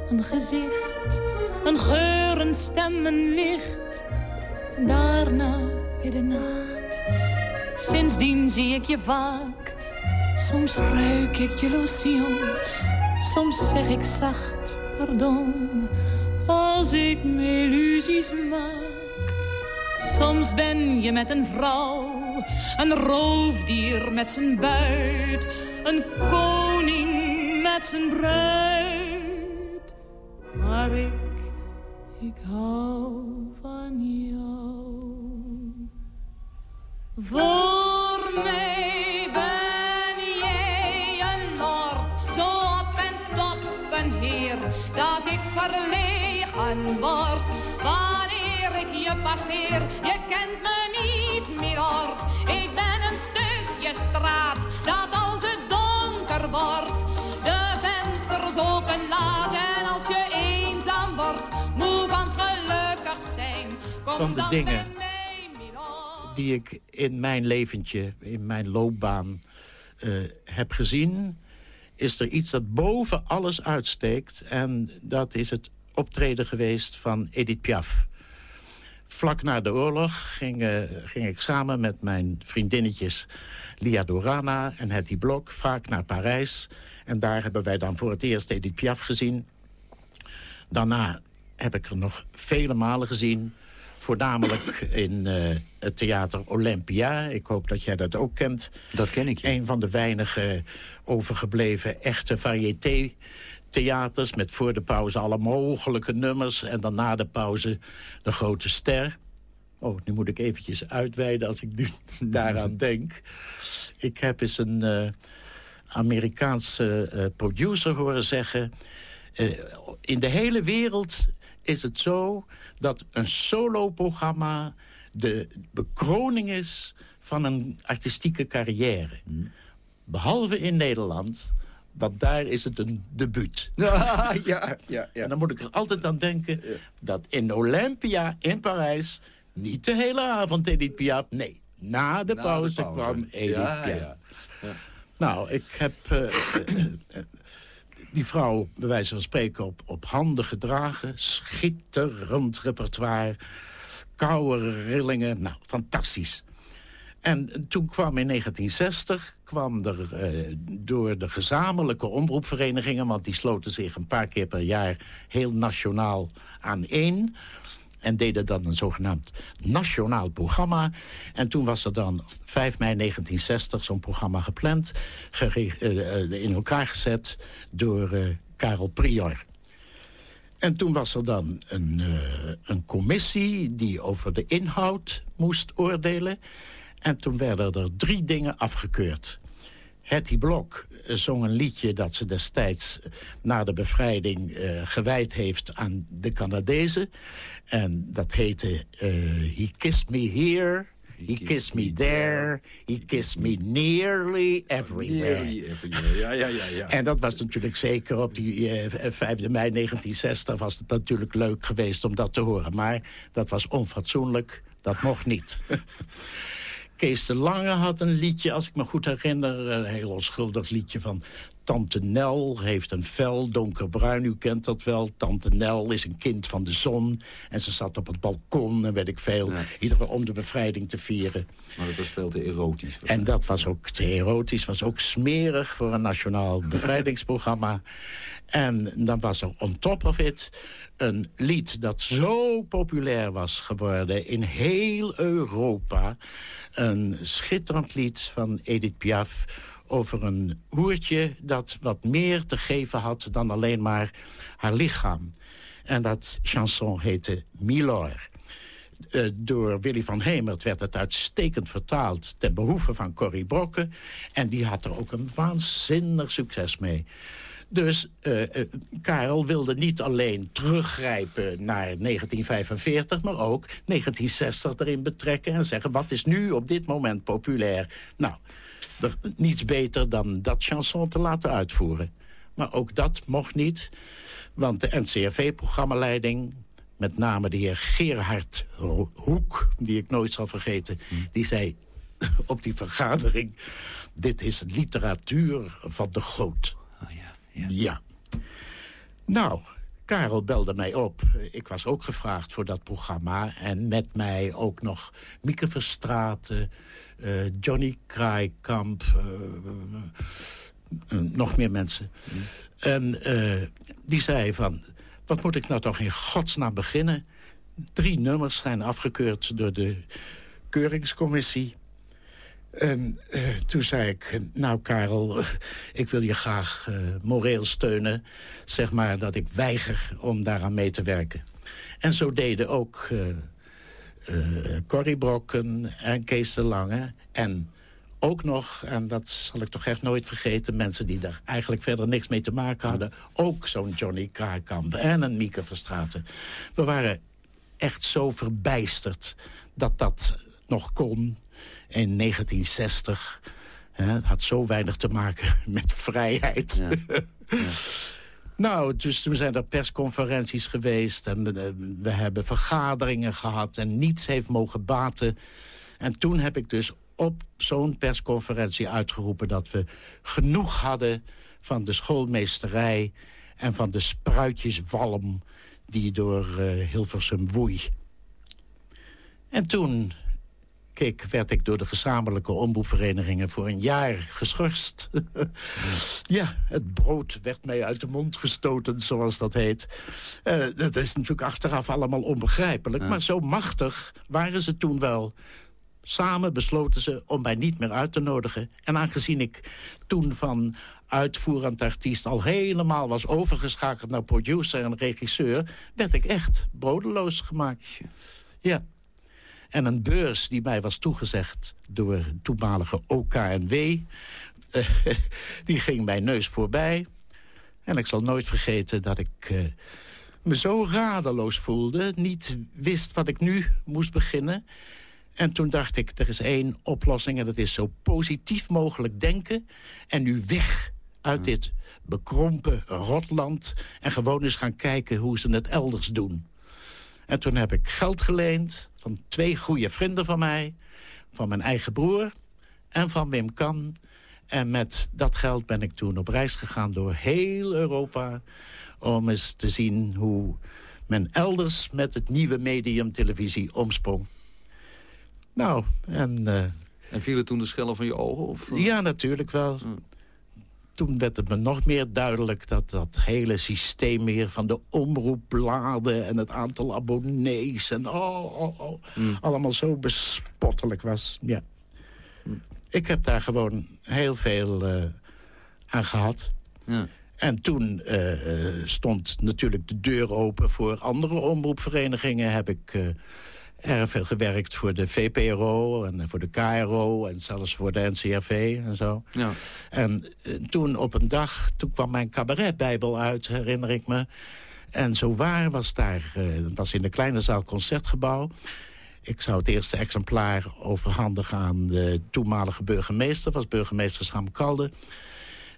een gezicht, een geur, een stem, een licht. Daarna Sindsdien zie ik je vaak, soms ruik ik je lotion, soms zeg ik zacht pardon, als ik me illusies maak. Soms ben je met een vrouw, een roofdier met zijn buit, een koning met zijn bruid. Maar ik, ik hou van jou. Voor mij ben jij een lord, zo op en top een heer, dat ik verlegen word wanneer ik je passeer. Je kent me niet, milord, ik ben een stukje straat, dat als het donker wordt, de vensters open laat. En als je eenzaam wordt, moe van het gelukkig zijn, kom Van de dan dingen. Die ik in mijn leventje, in mijn loopbaan eh, heb gezien... is er iets dat boven alles uitsteekt. En dat is het optreden geweest van Edith Piaf. Vlak na de oorlog ging, eh, ging ik samen met mijn vriendinnetjes... Lia Dorana en Hetty Blok vaak naar Parijs. En daar hebben wij dan voor het eerst Edith Piaf gezien. Daarna heb ik er nog vele malen gezien. Voornamelijk in eh, het theater Olympia. Ik hoop dat jij dat ook kent. Dat ken ik. Een van de weinige overgebleven echte variété theaters... met voor de pauze alle mogelijke nummers... en dan na de pauze de grote ster. Oh, nu moet ik eventjes uitweiden als ik nu daaraan denk. Ik heb eens een eh, Amerikaanse eh, producer horen zeggen... in de hele wereld is het zo dat een soloprogramma de bekroning is van een artistieke carrière. Behalve in Nederland, want daar is het een debuut. ja, ja, ja. En dan moet ik er altijd aan denken dat in Olympia in Parijs... niet de hele avond Edith Piaf, nee. Na de pauze, pauze. kwam Edith Ja, Piaf. ja. Nou, ik heb eh, eh, eh, die vrouw, bij wijze van spreken, op, handen gedragen. Schitterend repertoire. Koude rillingen. Nou, fantastisch. En toen kwam in 1960 kwam er eh, door de gezamenlijke omroepverenigingen... want die sloten zich een paar keer per jaar heel nationaal aan één... en deden dan een zogenaamd nationaal programma. En toen was er dan 5 mei 1960 zo'n programma gepland... eh, eh, in elkaar gezet door eh, Karel Prior. En toen was er dan een, een commissie die over de inhoud moest oordelen. En toen werden er drie dingen afgekeurd. Hetty Blok zong een liedje dat ze destijds eh, na de bevrijding eh, gewijd heeft aan de Canadezen. En dat heette eh, He Kissed Me Here, He Kissed Me There, He Kissed Me Nearly Everywhere. Nearly everywhere. Ja, ja, ja, ja. En dat was natuurlijk zeker op die eh, 5 mei 1960 was het natuurlijk leuk geweest om dat te horen. Maar dat was onfatsoenlijk, dat mocht niet. Kees de Lange had een liedje, als ik me goed herinner... een heel onschuldig liedje van... Tante Nel heeft een vel, donkerbruin, u kent dat wel. Tante Nel is een kind van de zon. En ze zat op het balkon en weet ik veel. Iedere om de bevrijding te vieren. Maar dat was veel te erotisch. En dat was ook te erotisch, was ook smerig voor een nationaal bevrijdingsprogramma. En dan was er on top of it een lied dat zo populair was geworden in heel Europa. Een schitterend lied van Edith Piaf over een hoertje dat wat meer te geven had dan alleen maar haar lichaam. En dat chanson heette Milor. Eh, door Willy van Hemert werd het uitstekend vertaald... ten behoeve van Corrie Brokken. En die had er ook een waanzinnig succes mee. Dus eh, eh, Karel wilde niet alleen teruggrijpen naar 1945... maar ook 1960 erin betrekken en zeggen... wat is nu op dit moment populair? Nou, er, niets beter dan dat chanson te laten uitvoeren. Maar ook dat mocht niet, want de NCRV-programmaleiding... met name de heer Gerhard Ho- Hoek, die ik nooit zal vergeten... die zei op die vergadering... dit is literatuur van de goot. Ja. Nou, Karel belde mij op. Ik was ook gevraagd voor dat programma. En met mij ook nog Mieke Verstraeten, eh, Johnny Kraaikamp... eh, eh, nog meer mensen. En die zei van... wat moet ik nou toch in godsnaam beginnen? Drie nummers zijn afgekeurd door de keuringscommissie. En eh, toen zei ik, nou Karel, ik wil je graag eh, moreel steunen. Zeg maar dat ik weiger om daaraan mee te werken. En zo deden ook eh Corrie Brokken en Kees de Lange. En ook nog, en dat zal ik toch echt nooit vergeten... mensen die daar eigenlijk verder niks mee te maken hadden... ook zo'n Johnny Kraaikamp en een Mieke Verstraeten. We waren echt zo verbijsterd dat dat nog kon in 1960. Hè, het had zo weinig te maken met vrijheid. nou, dus toen zijn er persconferenties geweest... en eh, we hebben vergaderingen gehad en niets heeft mogen baten. En toen heb ik dus op zo'n persconferentie uitgeroepen... dat we genoeg hadden van de schoolmeesterij... en van de spruitjeswalm die door eh, Hilversum woei. En toen keek, werd ik door de gezamenlijke omroepverenigingen voor een jaar geschorst. ja, het brood werd mij uit de mond gestoten, zoals dat heet. Eh, dat is natuurlijk achteraf allemaal onbegrijpelijk. Maar zo machtig waren ze toen wel. Samen besloten ze om mij niet meer uit te nodigen. En aangezien ik toen van uitvoerend artiest al helemaal was overgeschakeld naar producer en regisseur... werd ik echt brodeloos gemaakt. Ja. En een beurs die mij was toegezegd door toenmalige OKNW... eh, die ging mijn neus voorbij. En ik zal nooit vergeten dat ik eh, me zo radeloos voelde... niet wist wat ik nu moest beginnen... En toen dacht ik, er is één oplossing en dat is zo positief mogelijk denken... en nu weg uit dit bekrompen rotland... en gewoon eens gaan kijken hoe ze het elders doen. En toen heb ik geld geleend van twee goede vrienden van mij... van mijn eigen broer en van Wim Kan. En met dat geld ben ik toen op reis gegaan door heel Europa... om eens te zien hoe men elders met het nieuwe medium televisie omsprong. Nou, en eh, En vielen toen de schellen van je ogen? Of? Ja, natuurlijk wel. Toen werd het me nog meer duidelijk dat dat hele systeem weer van de omroepbladen en het aantal abonnees en oh, oh, oh, allemaal zo bespottelijk was. Ja. Ik heb daar gewoon heel veel uh, aan gehad. Ja. En toen uh, stond natuurlijk de deur open voor andere omroepverenigingen. Heb ik uh, erg veel gewerkt voor de VPRO en voor de KRO... en zelfs voor de NCRV en zo. Ja. En toen op een dag, toen kwam mijn cabaretbijbel uit, herinner ik me. En zo waar was daar, het was in de kleine zaal Concertgebouw... Ik zou het eerste exemplaar overhandigen aan de toenmalige burgemeester. was burgemeester Schamkalde.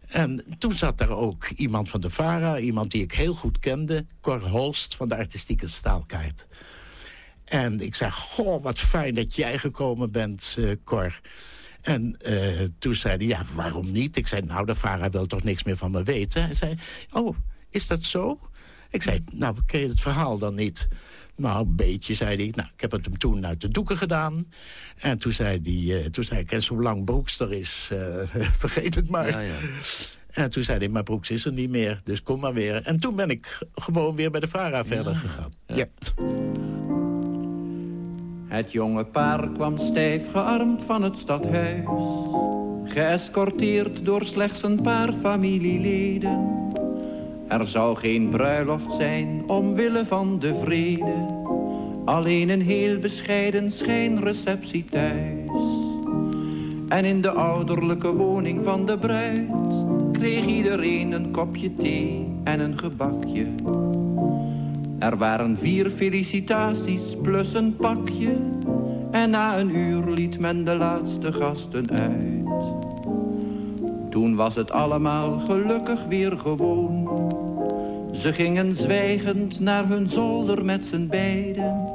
En toen zat daar ook iemand van de VARA, iemand die ik heel goed kende... Cor Holst van de artistieke staalkaart. En ik zei, goh, wat fijn dat jij gekomen bent, uh, Cor. En uh, toen zei hij, ja, waarom niet? Ik zei, nou, de VARA wil toch niks meer van me weten? Hij zei, oh, is dat zo? Ik zei, nou, ken je het verhaal dan niet? Nou, een beetje, zei hij. Nou, ik heb het hem toen uit de doeken gedaan. En toen zei hij, uh, toen zei ik, en zolang Broeks er is, uh, vergeet het maar. Ja, ja. En toen zei hij, maar Broeks is er niet meer, dus kom maar weer. En toen ben ik gewoon weer bij de VARA verder gegaan. Ja. Het jonge paar kwam stijf gearmd van het stadhuis. Geëscorteerd door slechts een paar familieleden. Er zou geen bruiloft zijn omwille van de vrede. Alleen een heel bescheiden schijnreceptie thuis. En in de ouderlijke woning van de bruid... kreeg iedereen een kopje thee en een gebakje. Er waren vier felicitaties plus een pakje. En na een uur liet men de laatste gasten uit. Toen was het allemaal gelukkig weer gewoon. Ze gingen zwijgend naar hun zolder met z'n beiden.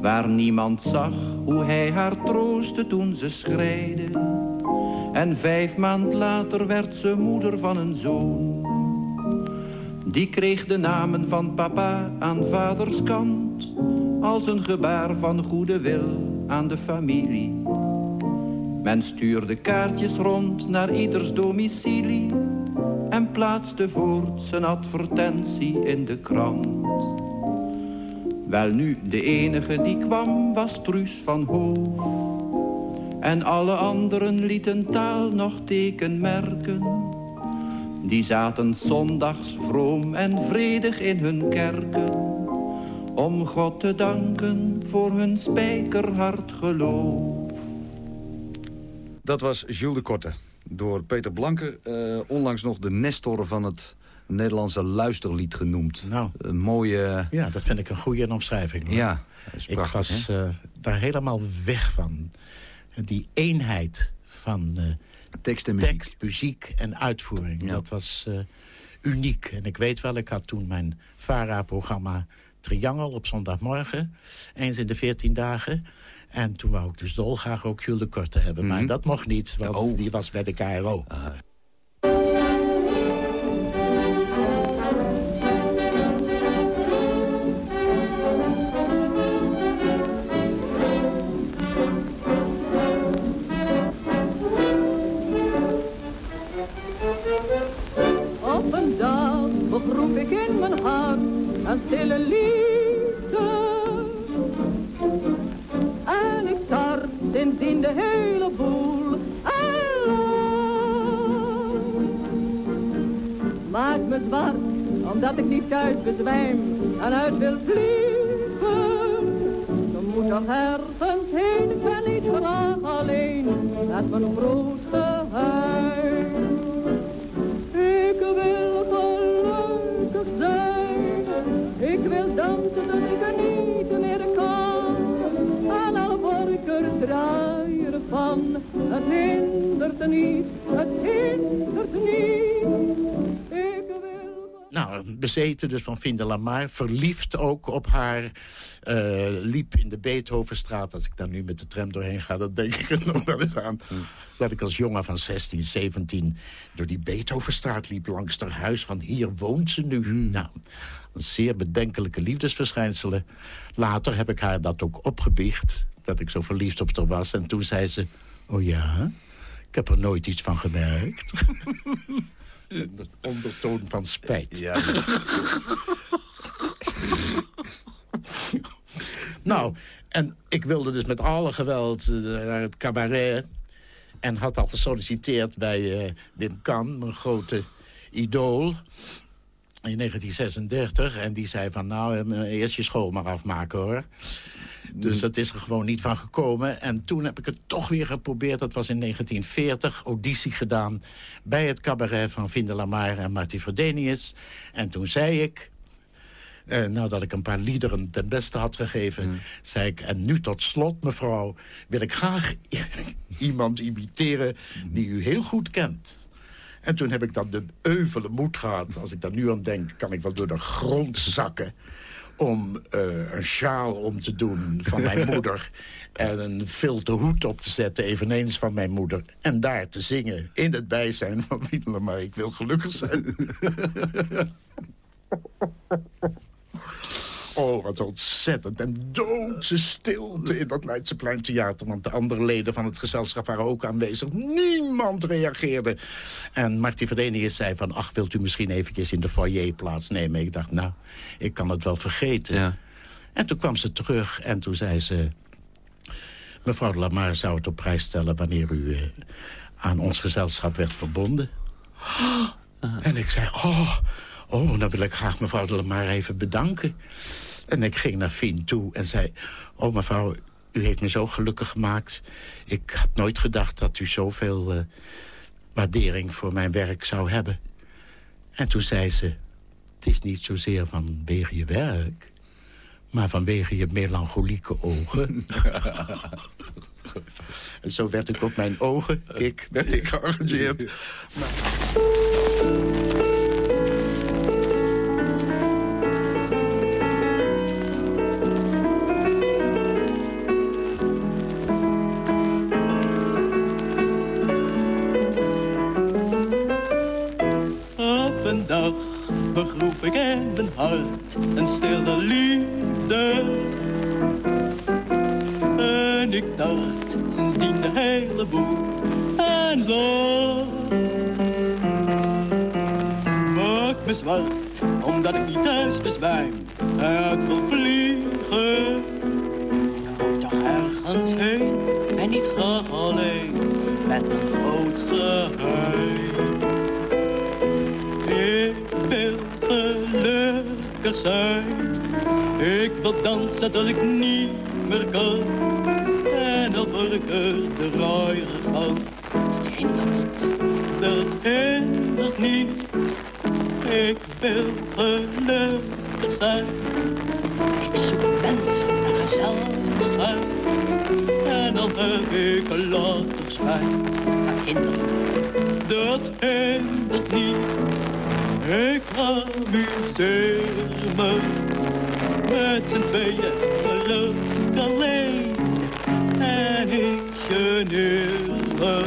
Waar niemand zag hoe hij haar troostte toen ze schreide. En vijf maand later werd ze moeder van een zoon. Die kreeg de namen van papa aan vaders kant. Als een gebaar van goede wil aan de familie. Men stuurde kaartjes rond naar ieders domicilie en plaatste voort zijn advertentie in de krant. Wel nu, de enige die kwam was Truus van Hoof. En alle anderen lieten taal nog teken merken. Die zaten zondags vroom en vredig in hun kerken. Om God te danken voor hun spijkerhard geloof. Dat was Jules de Korte. Door Peter Blanke uh, onlangs nog de Nestor van het Nederlandse luisterlied genoemd. Nou, een mooie... Ja, dat vind ik een goede omschrijving. Hoor. Ja, is ik was uh, daar helemaal weg van. Die eenheid van uh, tekst, en muziek. tekst, muziek en uitvoering. Ja. Dat was uniek. En ik weet wel, ik had toen mijn VARA-programma Triangel op zondagmorgen. Eens in de veertien dagen. En toen wou ik dus dolgraag ook Jules de Korte hebben. Maar Mhm. dat mocht niet, want Oh. die was bij de KRO. Op me zwart, omdat ik niet thuis bezwijm en uit wil vliegen. Dan moet toch ergens heen, ik ben niet graag alleen, is mijn groot geheim. Ik wil gelukkig zijn. Ik wil dansen dat ik er niet meer kan. En al word ik er draaier van. Het hindert er niet, het hindert niet. Nou, bezeten dus van Finde Lamar. Verliefd ook op haar. eh, liep in de Beethovenstraat. Als ik daar nu met de tram doorheen ga, dan denk ik er nog wel eens aan. Dat ik als jongen van 16, 17 door die Beethovenstraat liep langs haar huis. Van hier woont ze nu. Nou, een zeer bedenkelijke liefdesverschijnselen. Later heb ik haar dat ook opgebiecht. Dat ik zo verliefd op haar was. En toen zei ze... Oh ja? Ik heb er nooit iets van gemerkt. Een ondertoon van spijt. Ja. nou, en ik wilde dus met alle geweld eh, naar het cabaret... en had al gesolliciteerd bij eh, Wim Kan, mijn grote idool... in 1936. En die zei van, nou, eh, eerst je school maar afmaken, hoor. Dus dat is er gewoon niet van gekomen. En toen heb ik het toch weer geprobeerd. Dat was in 1940, auditie gedaan... bij het cabaret van Vinde Lamar en Marty Verdenius. En toen zei ik... eh, nadat ik een paar liederen ten beste had gegeven... zei ik, en nu tot slot, mevrouw... wil ik graag iemand imiteren die u heel goed kent. En toen heb ik dan de euvele moed gehad. Als ik daar nu aan denk, kan ik wel door de grond zakken om eh, een sjaal om te doen van mijn moeder... en een filte hoed op te zetten, eveneens van mijn moeder... en daar te zingen in het bijzijn van Wiedele, maar ik wil gelukkig zijn. Oh, wat ontzettend. En doodse stilte in dat Leidseplein Theater. Want de andere leden van het gezelschap waren ook aanwezig. Niemand reageerde. En Marty Verdenius zei van... ach, wilt u misschien eventjes in de foyer plaatsnemen? Ik dacht, nou, ik kan het wel vergeten. En toen kwam ze terug en toen zei ze... mevrouw de Lamar zou het op prijs stellen... wanneer u eh, aan ons gezelschap werd verbonden. En ik zei, oh, oh, dan wil ik graag mevrouw de Lamar even bedanken. En ik ging naar Fien toe en zei... oh, mevrouw, u heeft me zo gelukkig gemaakt. Ik had nooit gedacht dat u zoveel eh, waardering voor mijn werk zou hebben. En toen zei ze... het is niet zozeer vanwege je werk... maar vanwege je melancholieke ogen. en zo werd ik op mijn ogen, ik, werd ik gearrangeerd. Begroef ik in mijn hart een stille liefde. En ik dacht sindsdien de hele boel en loop. Maak me zwart, omdat ik niet thuis bezwijm uit wil vliegen. Ik moet toch ergens heen en niet graag alleen met een groot geheim. Zijn. Ik wil dansen dat ik niet meer kan. En dan word ik er de rooier van. Dat hindert niet, dat hindert niet. Ik wil gelukkig zijn. Ik zoek mensen en gezelligheid. En dan heb ik later spijt. Dat hindert niet, dat hindert niet. Ik amuseer me met z'n tweeën gelukkig alleen. En ik geneer me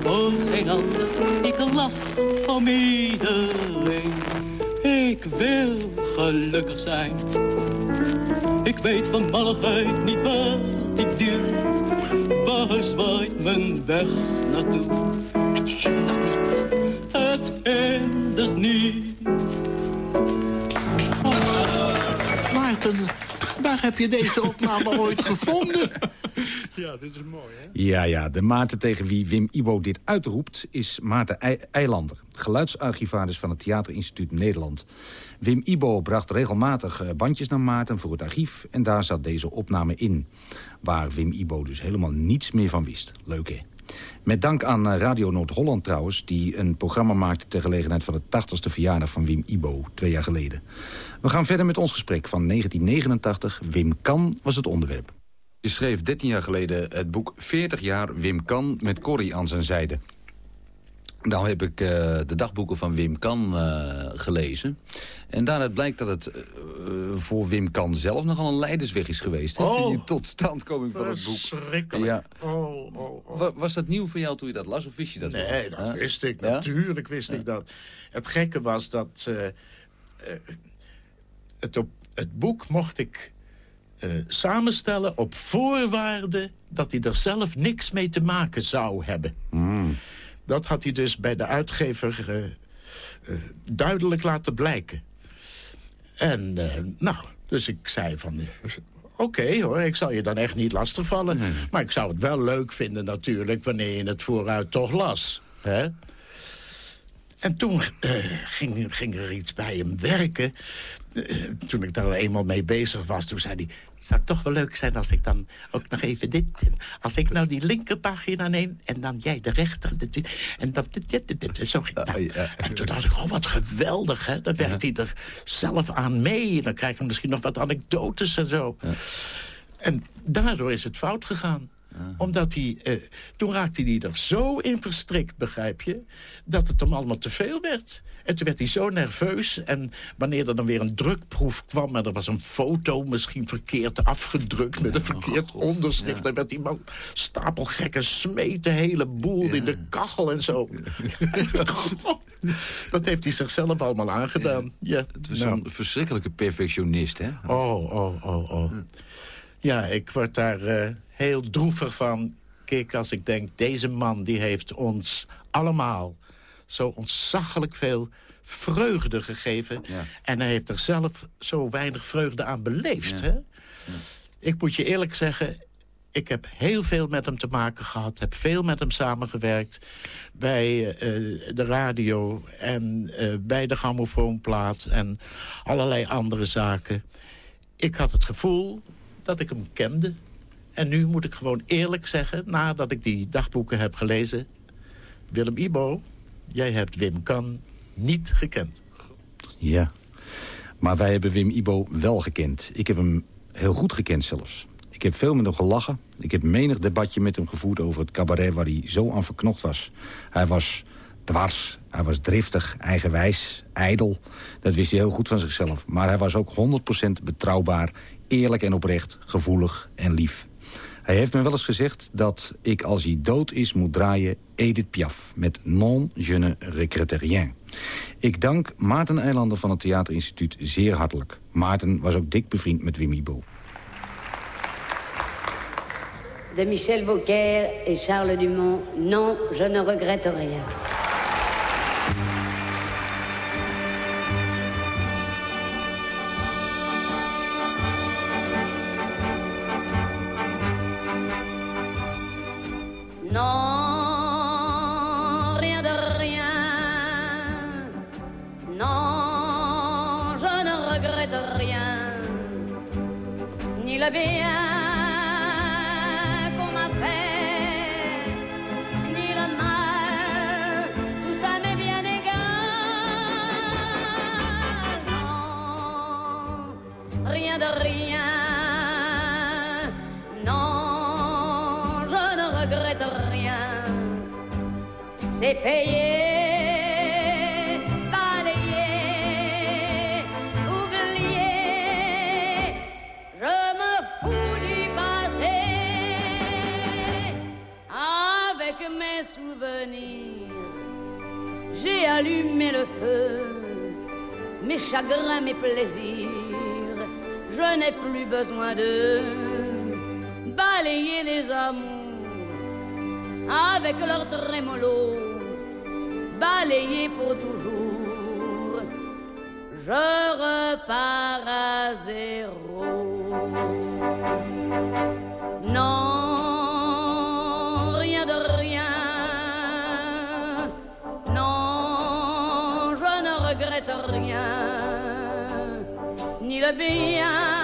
voor geen ander. Ik lach om iedereen. Ik wil gelukkig zijn. Ik weet van malligheid niet wat ik doe. Waar zwaait mijn weg naartoe? Hindert niet. Maarten, waar heb je deze opname ooit gevonden? Ja, dit is mooi, hè? Ja, ja, de Maarten tegen wie Wim Ibo dit uitroept... is Maarten Ei- Eilander, geluidsarchivaris van het Theaterinstituut Nederland. Wim Ibo bracht regelmatig eh, bandjes naar Maarten voor het archief... en daar zat deze opname in. Waar Wim Ibo dus helemaal niets meer van wist. Leuk, hè? Met dank aan eh, Radio Noord-Holland trouwens... die een programma maakte ter gelegenheid van de 80ste verjaardag van Wim Ibo... twee jaar geleden. We gaan verder met ons gesprek van 1989. Wim Kan was het onderwerp. Je schreef 13 jaar geleden het boek 40 jaar Wim Kan met Corrie aan zijn zijde. Nou heb ik eh, de dagboeken van Wim Kan eh, gelezen. En daaruit blijkt dat het eh, voor Wim Kan zelf nogal een leidersweg is geweest. Oh. Die totstandkoming van het boek. Verschrikkelijk. Ja. Oh, oh, oh. Wa- Was dat nieuw voor jou toen je dat las of wist je dat wel? Nee, dat Huh? wist ik. Ja? Natuurlijk wist ik dat. Het gekke was dat... het, op, het boek mocht ik samenstellen op voorwaarde dat hij er zelf niks mee te maken zou hebben. Dat had hij dus bij de uitgever eh, eh, duidelijk laten blijken. En eh, nou, dus ik zei van... Oké hoor, ik zal je dan echt niet lastigvallen. Maar ik zou het wel leuk vinden natuurlijk... wanneer je het vooruit toch las. Hè? En toen eh, ging, ging er iets bij hem werken. Eh, toen ik daar eenmaal mee bezig was, toen zei hij... het zou toch wel leuk zijn als ik dan ook nog even dit... Als ik nou die linkerpagina neem en dan jij de rechter... dit- dit- en dat dit, dit, dit, dit, zo ging dat. En toen dacht ik, oh wat geweldig, hè. Dan werkt hij er zelf aan mee. En dan krijg je misschien nog wat anekdotes en zo. En daardoor is het fout gegaan omdat hij, eh, toen raakte hij er zo in verstrikt, begrijp je... dat het hem allemaal te veel werd. En toen werd hij zo nerveus. En wanneer er dan weer een drukproef kwam... en er was een foto misschien verkeerd afgedrukt... met een verkeerd onderschrift... dan werd die man stapelgek en smeet de hele boel in de kachel en zo. dat heeft hij zichzelf allemaal aangedaan. Ja. Het was Nou. zo'n verschrikkelijke perfectionist, hè? Oh, oh, oh, oh. Ja, ik word daar eh, heel droevig van. Kijk, als ik denk, deze man die heeft ons allemaal... zo ontzaglijk veel vreugde gegeven. En hij heeft er zelf zo weinig vreugde aan beleefd. Hè? Ik moet je eerlijk zeggen... Ik heb heel veel met hem te maken gehad. Heb veel met hem samengewerkt. Bij eh, de radio en eh, bij de grammofoonplaat. En allerlei andere zaken. Ik had het gevoel dat ik hem kende. En nu moet ik gewoon eerlijk zeggen... nadat ik die dagboeken heb gelezen... Willem Ibo, jij hebt Wim Kan niet gekend. Ja, maar wij hebben Wim Ibo wel gekend. Ik heb hem heel goed gekend zelfs. Ik heb veel met hem gelachen. Ik heb menig debatje met hem gevoerd over het cabaret... waar hij zo aan verknocht was. Hij was dwars, hij was driftig, eigenwijs, ijdel. Dat wist hij heel goed van zichzelf. Maar hij was ook 100% betrouwbaar, eerlijk en oprecht, gevoelig en lief. Hij heeft me wel eens gezegd dat ik als hij dood is moet draaien Edith Piaf... met Non, je ne regrette rien. Ik dank Maarten Eilander van het Theaterinstituut zeer hartelijk. Maarten was ook dik bevriend met Wim Ibo. de Michel Beaucaire et Charles Dumont. Non, je ne regrette rien. Regrette rien, ni le bien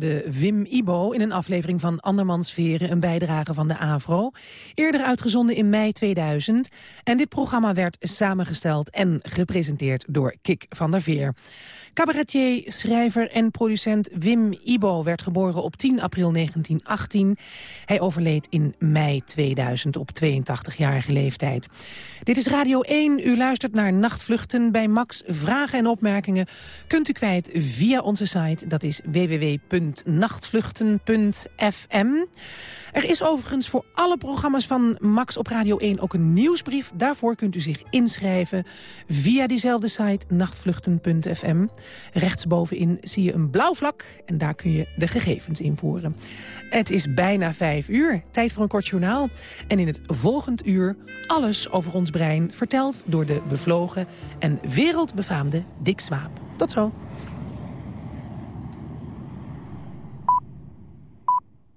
hoorde Wim Ibo in een aflevering van Andermans Veren... een bijdrage van de AVRO, eerder uitgezonden in mei 2000. En dit programma werd samengesteld en gepresenteerd door Kik van der Veer. Cabaretier, schrijver en producent Wim Ibo werd geboren op 10 april 1918. Hij overleed in mei 2000 op 82-jarige leeftijd. Dit is Radio 1. U luistert naar Nachtvluchten bij Max. Vragen en opmerkingen kunt u kwijt via onze site. Dat is www.nachtvluchten.fm. Er is overigens voor alle programma's van Max op Radio 1 ook een nieuwsbrief. Daarvoor kunt u zich inschrijven via diezelfde site nachtvluchten.fm. Rechtsbovenin zie je een blauw vlak en daar kun je de gegevens invoeren. Het is bijna vijf uur, tijd voor een kort journaal. En in het volgend uur alles over ons brein... verteld door de bevlogen en wereldbefaamde Dick Swaap. Tot zo.